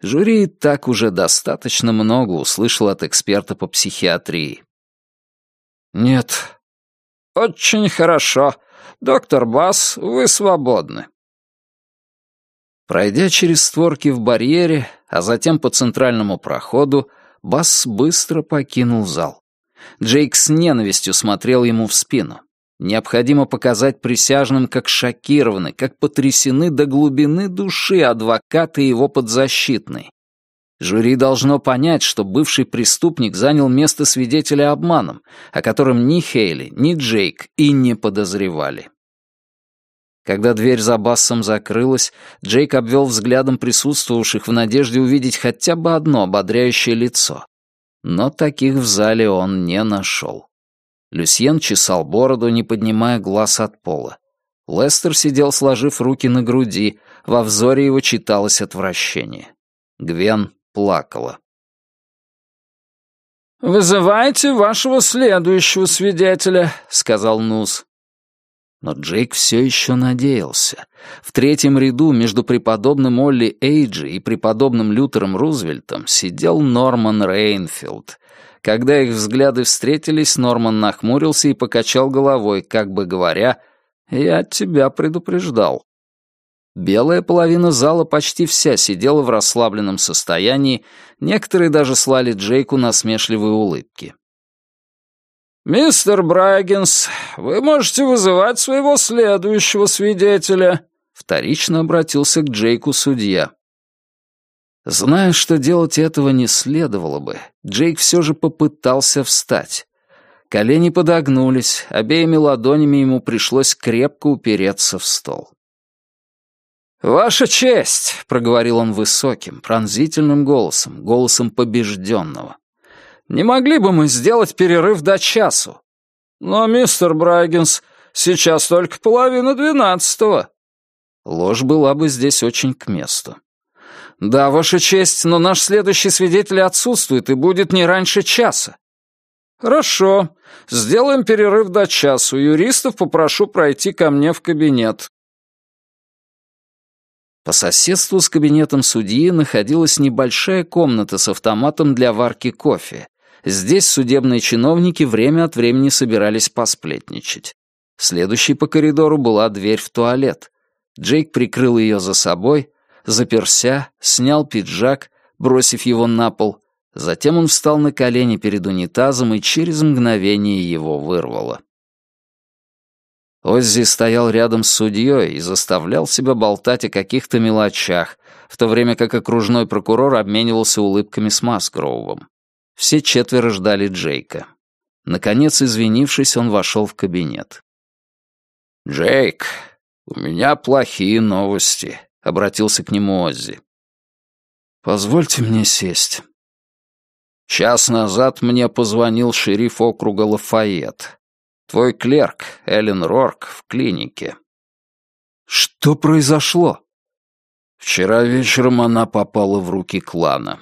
Жюри так уже достаточно много услышал от эксперта по психиатрии. «Нет». «Очень хорошо. Доктор Басс, вы свободны». Пройдя через створки в барьере, а затем по центральному проходу, Басс быстро покинул зал. Джейк с ненавистью смотрел ему в спину. Необходимо показать присяжным, как шокированы, как потрясены до глубины души адвокаты и его подзащитный. Жюри должно понять, что бывший преступник занял место свидетеля обманом, о котором ни Хейли, ни Джейк и не подозревали. Когда дверь за Бассом закрылась, Джейк обвел взглядом присутствовавших в надежде увидеть хотя бы одно ободряющее лицо но таких в зале он не нашел. Люсьен чесал бороду, не поднимая глаз от пола. Лестер сидел, сложив руки на груди, во взоре его читалось отвращение. Гвен плакала. «Вызывайте вашего следующего свидетеля», — сказал Нус. Но Джейк все еще надеялся. В третьем ряду между преподобным Олли Эйджи и преподобным Лютером Рузвельтом сидел Норман Рейнфилд. Когда их взгляды встретились, Норман нахмурился и покачал головой, как бы говоря, «Я тебя предупреждал». Белая половина зала почти вся сидела в расслабленном состоянии, некоторые даже слали Джейку насмешливые улыбки. «Мистер Брайгенс, вы можете вызывать своего следующего свидетеля», вторично обратился к Джейку судья. Зная, что делать этого не следовало бы, Джейк все же попытался встать. Колени подогнулись, обеими ладонями ему пришлось крепко упереться в стол. «Ваша честь!» — проговорил он высоким, пронзительным голосом, голосом побежденного. «Не могли бы мы сделать перерыв до часу?» «Но, мистер Брайгенс, сейчас только половина двенадцатого». Ложь была бы здесь очень к месту. «Да, Ваша честь, но наш следующий свидетель отсутствует и будет не раньше часа». «Хорошо. Сделаем перерыв до часу. Юристов попрошу пройти ко мне в кабинет». По соседству с кабинетом судьи находилась небольшая комната с автоматом для варки кофе. Здесь судебные чиновники время от времени собирались посплетничать. Следующей по коридору была дверь в туалет. Джейк прикрыл ее за собой, заперся, снял пиджак, бросив его на пол. Затем он встал на колени перед унитазом и через мгновение его вырвало. Оззи стоял рядом с судьей и заставлял себя болтать о каких-то мелочах, в то время как окружной прокурор обменивался улыбками с Масгроувом. Все четверо ждали Джейка. Наконец, извинившись, он вошел в кабинет. «Джейк, у меня плохие новости», — обратился к нему Оззи. «Позвольте мне сесть». Час назад мне позвонил шериф округа Лафайет. Твой клерк, Эллен Рорк, в клинике». «Что произошло?» Вчера вечером она попала в руки клана.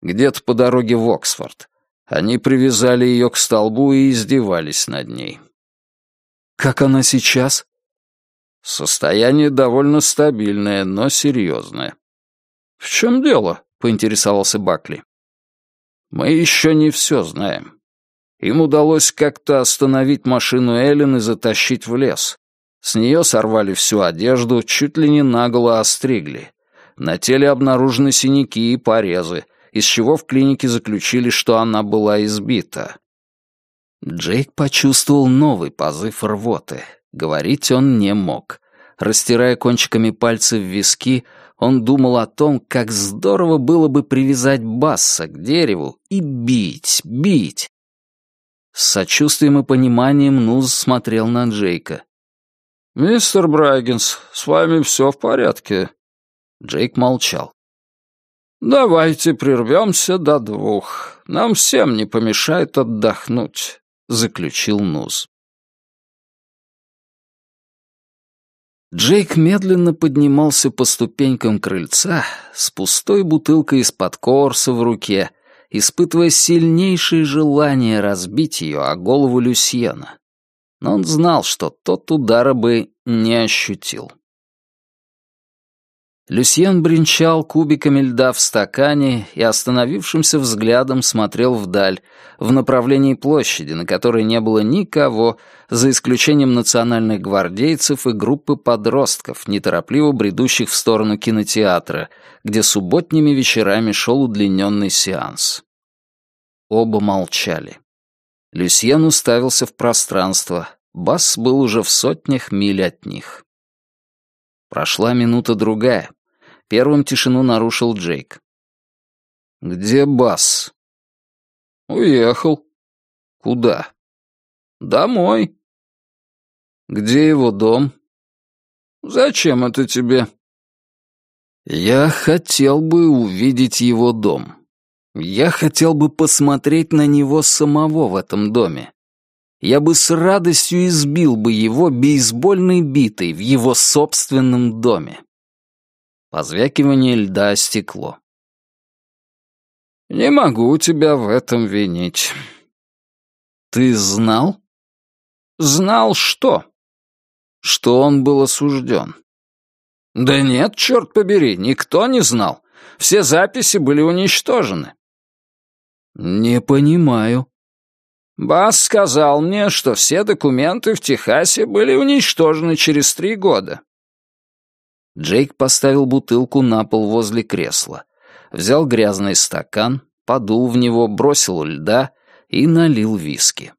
Где-то по дороге в Оксфорд. Они привязали ее к столбу и издевались над ней. «Как она сейчас?» «Состояние довольно стабильное, но серьезное». «В чем дело?» — поинтересовался Бакли. «Мы еще не все знаем. Им удалось как-то остановить машину Эллен и затащить в лес. С нее сорвали всю одежду, чуть ли не наголо остригли. На теле обнаружены синяки и порезы, из чего в клинике заключили, что она была избита. Джейк почувствовал новый позыв рвоты. Говорить он не мог. Растирая кончиками пальцев виски, он думал о том, как здорово было бы привязать Басса к дереву и бить, бить, с сочувствием и пониманием Нуз смотрел на Джейка. «Мистер Брайгенс, с вами все в порядке?» Джейк молчал. «Давайте прервемся до двух. Нам всем не помешает отдохнуть», — заключил Нуз. Джейк медленно поднимался по ступенькам крыльца с пустой бутылкой из-под корса в руке — испытывая сильнейшее желание разбить ее о голову Люсьена. Но он знал, что тот удара бы не ощутил. Люсьен бренчал кубиками льда в стакане и остановившимся взглядом смотрел вдаль, в направлении площади, на которой не было никого, за исключением национальных гвардейцев и группы подростков, неторопливо бредущих в сторону кинотеатра, где субботними вечерами шел удлиненный сеанс. Оба молчали. Люсьен уставился в пространство. Бас был уже в сотнях миль от них. Прошла минута-другая. Первым тишину нарушил Джейк. «Где Бас?» «Уехал». «Куда?» «Домой». «Где его дом?» «Зачем это тебе?» «Я хотел бы увидеть его дом. Я хотел бы посмотреть на него самого в этом доме я бы с радостью избил бы его бейсбольной битой в его собственном доме. Позвякивание льда о стекло. «Не могу тебя в этом винить». «Ты знал?» «Знал что?» «Что он был осужден». «Да нет, черт побери, никто не знал. Все записи были уничтожены». «Не понимаю», Бас сказал мне, что все документы в Техасе были уничтожены через три года. Джейк поставил бутылку на пол возле кресла, взял грязный стакан, подул в него, бросил льда и налил виски.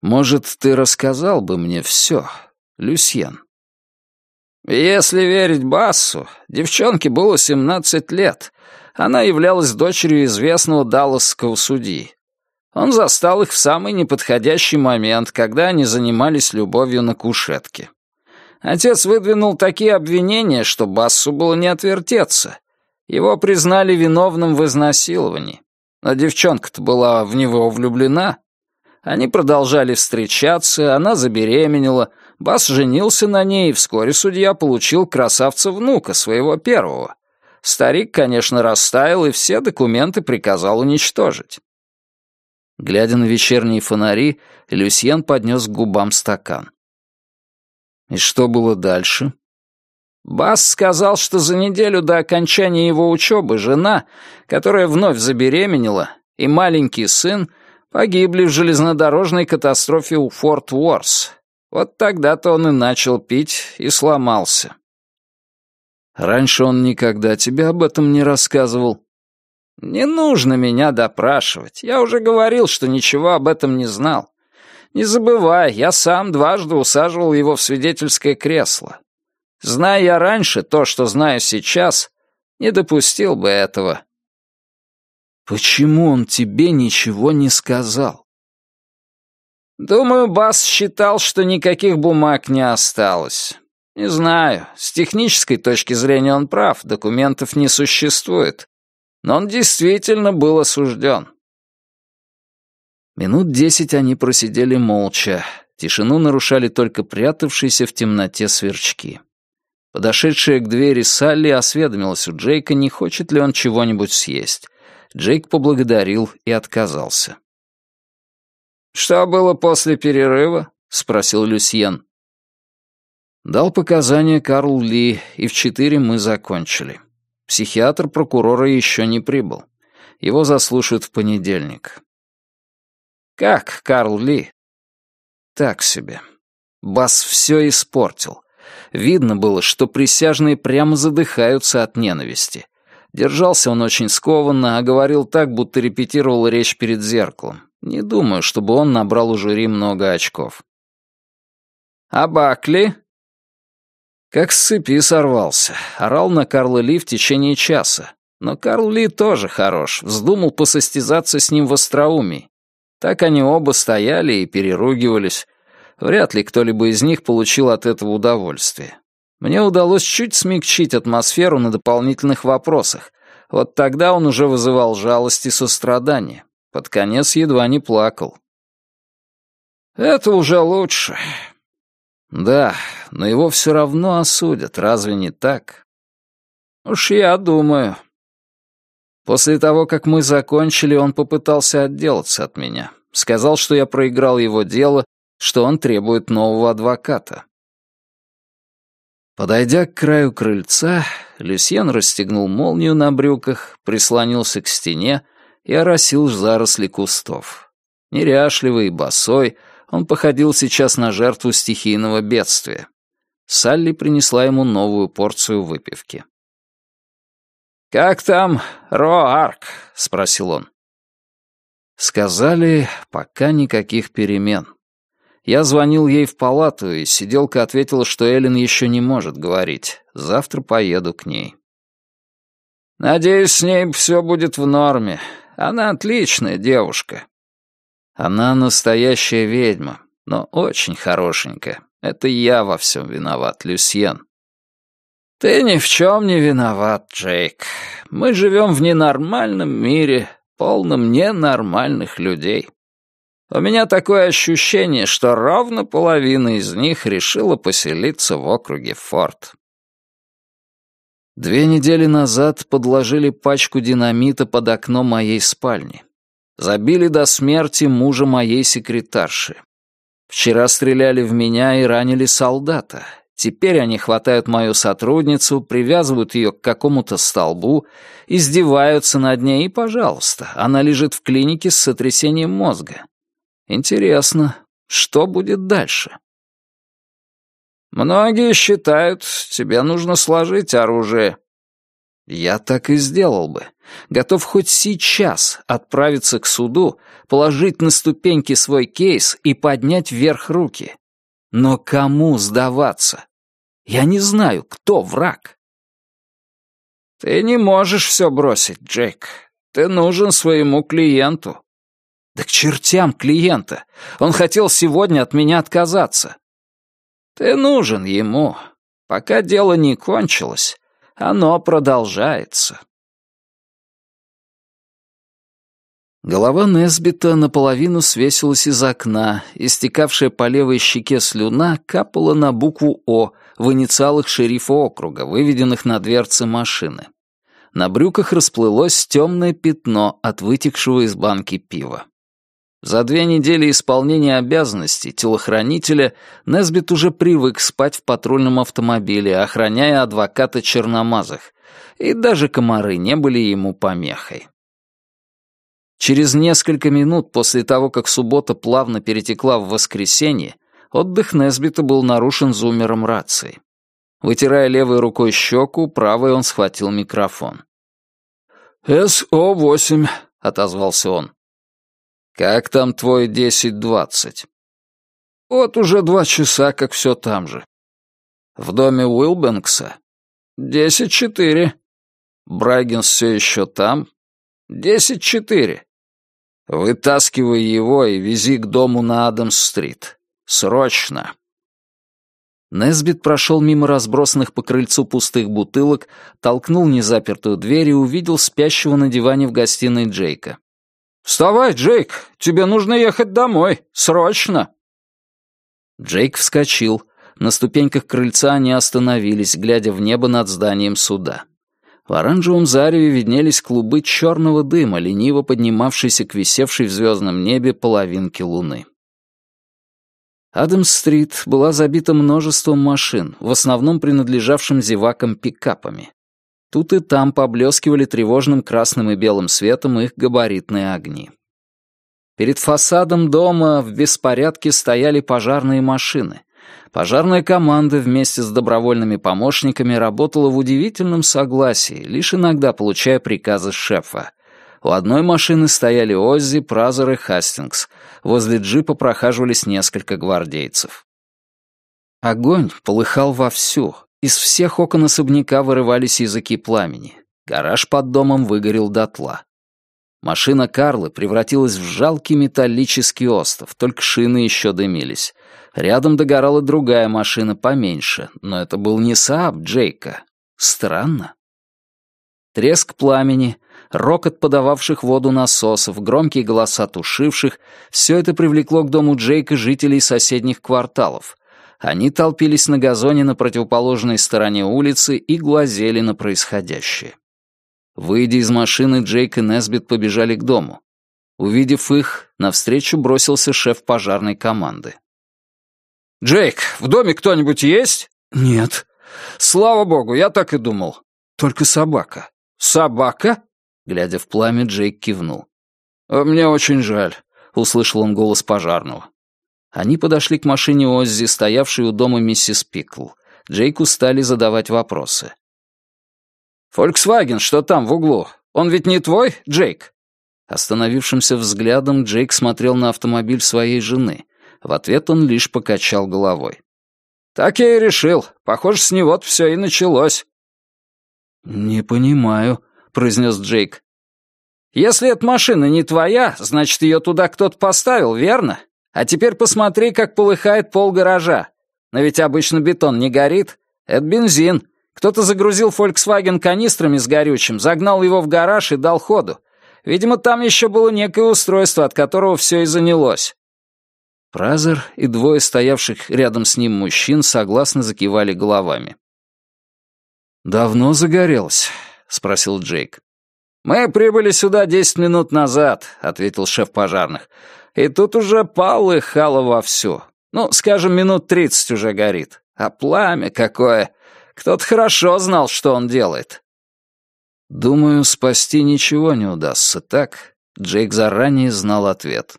«Может, ты рассказал бы мне все, Люсьен?» «Если верить Бассу, девчонке было семнадцать лет. Она являлась дочерью известного далласского судьи. Он застал их в самый неподходящий момент, когда они занимались любовью на кушетке. Отец выдвинул такие обвинения, что Бассу было не отвертеться. Его признали виновным в изнасиловании. Но девчонка-то была в него влюблена. Они продолжали встречаться, она забеременела, Бас женился на ней, и вскоре судья получил красавца-внука, своего первого. Старик, конечно, растаял и все документы приказал уничтожить. Глядя на вечерние фонари, Люсьен поднес к губам стакан. И что было дальше? Бас сказал, что за неделю до окончания его учебы жена, которая вновь забеременела, и маленький сын погибли в железнодорожной катастрофе у Форт Уорс. Вот тогда-то он и начал пить и сломался. Раньше он никогда тебе об этом не рассказывал. Не нужно меня допрашивать. Я уже говорил, что ничего об этом не знал. Не забывай, я сам дважды усаживал его в свидетельское кресло. Зная я раньше то, что знаю сейчас, не допустил бы этого. Почему он тебе ничего не сказал? Думаю, Бас считал, что никаких бумаг не осталось. Не знаю, с технической точки зрения он прав, документов не существует. Но он действительно был осужден. Минут десять они просидели молча. Тишину нарушали только прятавшиеся в темноте сверчки. Подошедшая к двери Салли осведомилась у Джейка, не хочет ли он чего-нибудь съесть. Джейк поблагодарил и отказался. «Что было после перерыва?» — спросил Люсьен. Дал показания Карл Ли, и в четыре мы закончили. Психиатр прокурора еще не прибыл. Его заслушают в понедельник. «Как, Карл Ли?» «Так себе. Бас все испортил. Видно было, что присяжные прямо задыхаются от ненависти. Держался он очень скованно, а говорил так, будто репетировал речь перед зеркалом. Не думаю, чтобы он набрал у жюри много очков. «А Бакли?» Как с цепи сорвался. Орал на Карла Ли в течение часа. Но Карл Ли тоже хорош, вздумал посостязаться с ним в остроумии. Так они оба стояли и переругивались. Вряд ли кто-либо из них получил от этого удовольствие. Мне удалось чуть смягчить атмосферу на дополнительных вопросах. Вот тогда он уже вызывал жалость и сострадание. Под конец едва не плакал. «Это уже лучше». «Да, но его все равно осудят, разве не так?» «Уж я думаю», После того, как мы закончили, он попытался отделаться от меня. Сказал, что я проиграл его дело, что он требует нового адвоката. Подойдя к краю крыльца, Люсьен расстегнул молнию на брюках, прислонился к стене и оросил заросли кустов. Неряшливый и босой, он походил сейчас на жертву стихийного бедствия. Салли принесла ему новую порцию выпивки. «Как там Роарк?» — спросил он. Сказали, пока никаких перемен. Я звонил ей в палату, и сиделка ответила, что Эллен еще не может говорить. Завтра поеду к ней. «Надеюсь, с ней все будет в норме. Она отличная девушка». Она настоящая ведьма, но очень хорошенькая. Это я во всем виноват, Люсьен. «Ты ни в чем не виноват, Джейк. Мы живем в ненормальном мире, полном ненормальных людей. У меня такое ощущение, что ровно половина из них решила поселиться в округе Форт». Две недели назад подложили пачку динамита под окно моей спальни. Забили до смерти мужа моей секретарши. Вчера стреляли в меня и ранили солдата, Теперь они хватают мою сотрудницу, привязывают ее к какому-то столбу, издеваются над ней, и, пожалуйста, она лежит в клинике с сотрясением мозга. Интересно, что будет дальше? Многие считают, тебе нужно сложить оружие. Я так и сделал бы. Готов хоть сейчас отправиться к суду, положить на ступеньки свой кейс и поднять вверх руки. Но кому сдаваться? Я не знаю, кто враг. Ты не можешь все бросить, Джейк. Ты нужен своему клиенту. Да к чертям клиента. Он хотел сегодня от меня отказаться. Ты нужен ему. Пока дело не кончилось, оно продолжается. Голова Несбита наполовину свесилась из окна, истекавшая по левой щеке слюна капала на букву «О» в инициалах шерифа округа, выведенных на дверце машины. На брюках расплылось темное пятно от вытекшего из банки пива. За две недели исполнения обязанностей телохранителя Несбит уже привык спать в патрульном автомобиле, охраняя адвоката Черномазых, и даже комары не были ему помехой. Через несколько минут после того, как суббота плавно перетекла в воскресенье, отдых Несбита был нарушен зумером рации. Вытирая левой рукой щеку, правой он схватил микрофон. «СО-8», — отозвался он. «Как там твой десять-двадцать?» «Вот уже два часа, как все там же». «В доме Уилбенкса?» «Десять-четыре». «Брагинс все еще там?» «Десять-четыре». Вытаскивай его и вези к дому на Адамс-стрит. Срочно!» Несбит прошел мимо разбросанных по крыльцу пустых бутылок, толкнул незапертую дверь и увидел спящего на диване в гостиной Джейка. «Вставай, Джейк! Тебе нужно ехать домой! Срочно!» Джейк вскочил. На ступеньках крыльца они остановились, глядя в небо над зданием суда. В оранжевом зареве виднелись клубы черного дыма, лениво поднимавшиеся к висевшей в звездном небе половинке луны. Адамс-стрит была забита множеством машин, в основном принадлежавшим зевакам пикапами. Тут и там поблескивали тревожным красным и белым светом их габаритные огни. Перед фасадом дома в беспорядке стояли пожарные машины. Пожарная команда вместе с добровольными помощниками работала в удивительном согласии, лишь иногда получая приказы шефа. У одной машины стояли Оззи, Празер и Хастингс. Возле джипа прохаживались несколько гвардейцев. Огонь полыхал вовсю. Из всех окон особняка вырывались языки пламени. Гараж под домом выгорел дотла. Машина Карлы превратилась в жалкий металлический остов, только шины еще дымились. Рядом догорала другая машина поменьше, но это был не Сааб Джейка. Странно. Треск пламени, рокот подававших воду насосов, громкие голоса тушивших — все это привлекло к дому Джейка жителей соседних кварталов. Они толпились на газоне на противоположной стороне улицы и глазели на происходящее. Выйдя из машины, Джейк и Несбит побежали к дому. Увидев их, навстречу бросился шеф пожарной команды. «Джейк, в доме кто-нибудь есть?» «Нет». «Слава богу, я так и думал». «Только собака». «Собака?» Глядя в пламя, Джейк кивнул. «Э, «Мне очень жаль», — услышал он голос пожарного. Они подошли к машине Оззи, стоявшей у дома миссис Пикл. Джейку стали задавать вопросы. «Фольксваген, что там в углу? Он ведь не твой, Джейк?» Остановившимся взглядом Джейк смотрел на автомобиль своей жены. В ответ он лишь покачал головой. «Так я и решил. Похоже, с него все и началось». «Не понимаю», — произнес Джейк. «Если эта машина не твоя, значит, ее туда кто-то поставил, верно? А теперь посмотри, как полыхает пол гаража. Но ведь обычно бетон не горит. Это бензин. Кто-то загрузил Volkswagen канистрами с горючим, загнал его в гараж и дал ходу. Видимо, там еще было некое устройство, от которого все и занялось. Празер и двое стоявших рядом с ним мужчин согласно закивали головами. «Давно загорелось?» — спросил Джейк. «Мы прибыли сюда десять минут назад», — ответил шеф пожарных. «И тут уже полыхало вовсю. Ну, скажем, минут тридцать уже горит. А пламя какое! Кто-то хорошо знал, что он делает». «Думаю, спасти ничего не удастся, так?» Джейк заранее знал ответ.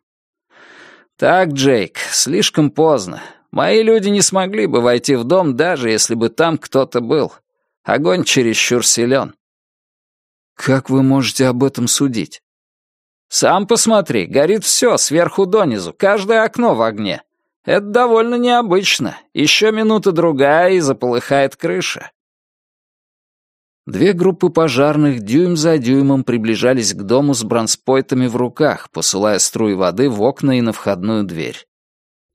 «Так, Джейк, слишком поздно. Мои люди не смогли бы войти в дом, даже если бы там кто-то был. Огонь чересчур силен». «Как вы можете об этом судить?» «Сам посмотри, горит все, сверху донизу, каждое окно в огне. Это довольно необычно. Еще минута-другая, и заполыхает крыша». Две группы пожарных дюйм за дюймом приближались к дому с бронспойтами в руках, посылая струи воды в окна и на входную дверь.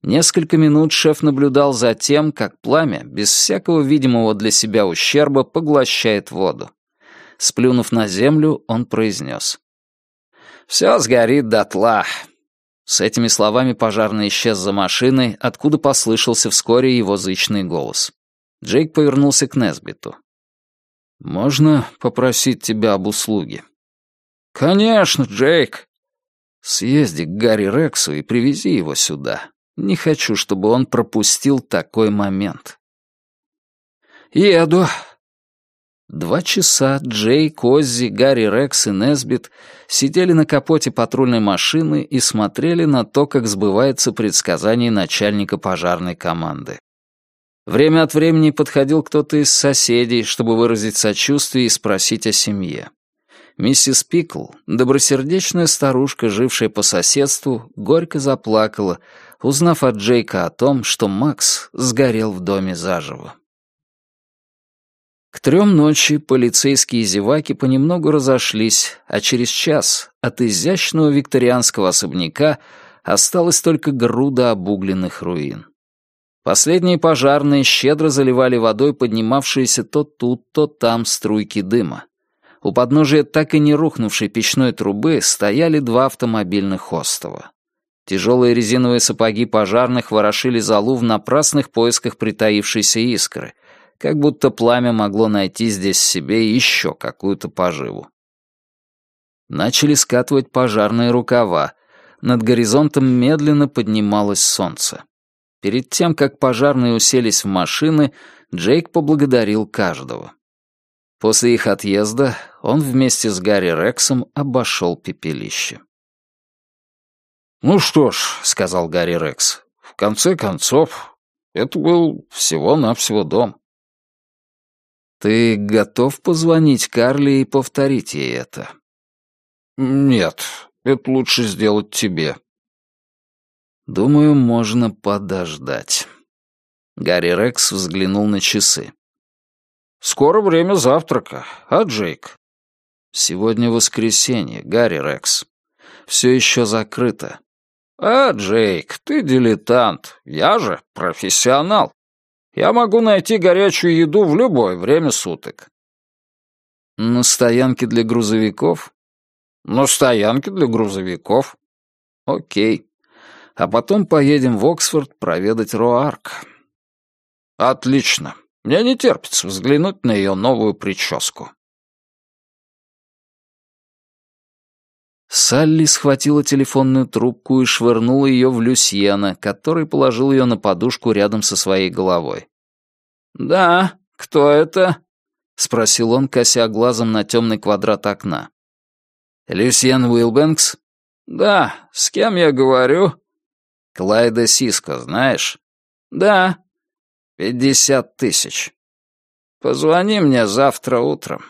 Несколько минут шеф наблюдал за тем, как пламя, без всякого видимого для себя ущерба, поглощает воду. Сплюнув на землю, он произнес. «Все сгорит дотла». С этими словами пожарный исчез за машиной, откуда послышался вскоре его зычный голос. Джейк повернулся к Несбиту. «Можно попросить тебя об услуге?» «Конечно, Джейк!» «Съезди к Гарри Рексу и привези его сюда. Не хочу, чтобы он пропустил такой момент». «Еду». Два часа Джей, Коззи, Гарри Рекс и Несбит сидели на капоте патрульной машины и смотрели на то, как сбывается предсказание начальника пожарной команды. Время от времени подходил кто-то из соседей, чтобы выразить сочувствие и спросить о семье. Миссис Пикл, добросердечная старушка, жившая по соседству, горько заплакала, узнав от Джейка о том, что Макс сгорел в доме заживо. К трем ночи полицейские зеваки понемногу разошлись, а через час от изящного викторианского особняка осталась только груда обугленных руин. Последние пожарные щедро заливали водой поднимавшиеся то тут, то там струйки дыма. У подножия так и не рухнувшей печной трубы стояли два автомобильных остова. Тяжелые резиновые сапоги пожарных ворошили залу в напрасных поисках притаившейся искры, как будто пламя могло найти здесь себе еще какую-то поживу. Начали скатывать пожарные рукава. Над горизонтом медленно поднималось солнце. Перед тем, как пожарные уселись в машины, Джейк поблагодарил каждого. После их отъезда он вместе с Гарри Рексом обошел пепелище. «Ну что ж», — сказал Гарри Рекс, — «в конце концов, это был всего-навсего дом». «Ты готов позвонить Карли и повторить ей это?» «Нет, это лучше сделать тебе», Думаю, можно подождать. Гарри Рекс взглянул на часы. «Скоро время завтрака, а, Джейк?» «Сегодня воскресенье, Гарри Рекс. Все еще закрыто». «А, Джейк, ты дилетант. Я же профессионал. Я могу найти горячую еду в любое время суток». «На стоянке для грузовиков?» «На стоянке для грузовиков». «Окей а потом поедем в Оксфорд проведать Роарк». «Отлично. Мне не терпится взглянуть на ее новую прическу». Салли схватила телефонную трубку и швырнула ее в Люсьена, который положил ее на подушку рядом со своей головой. «Да, кто это?» — спросил он, кося глазом на темный квадрат окна. «Люсьен Уилбэнкс?» «Да, с кем я говорю?» Клайда Сиско, знаешь? Да. Пятьдесят тысяч. Позвони мне завтра утром.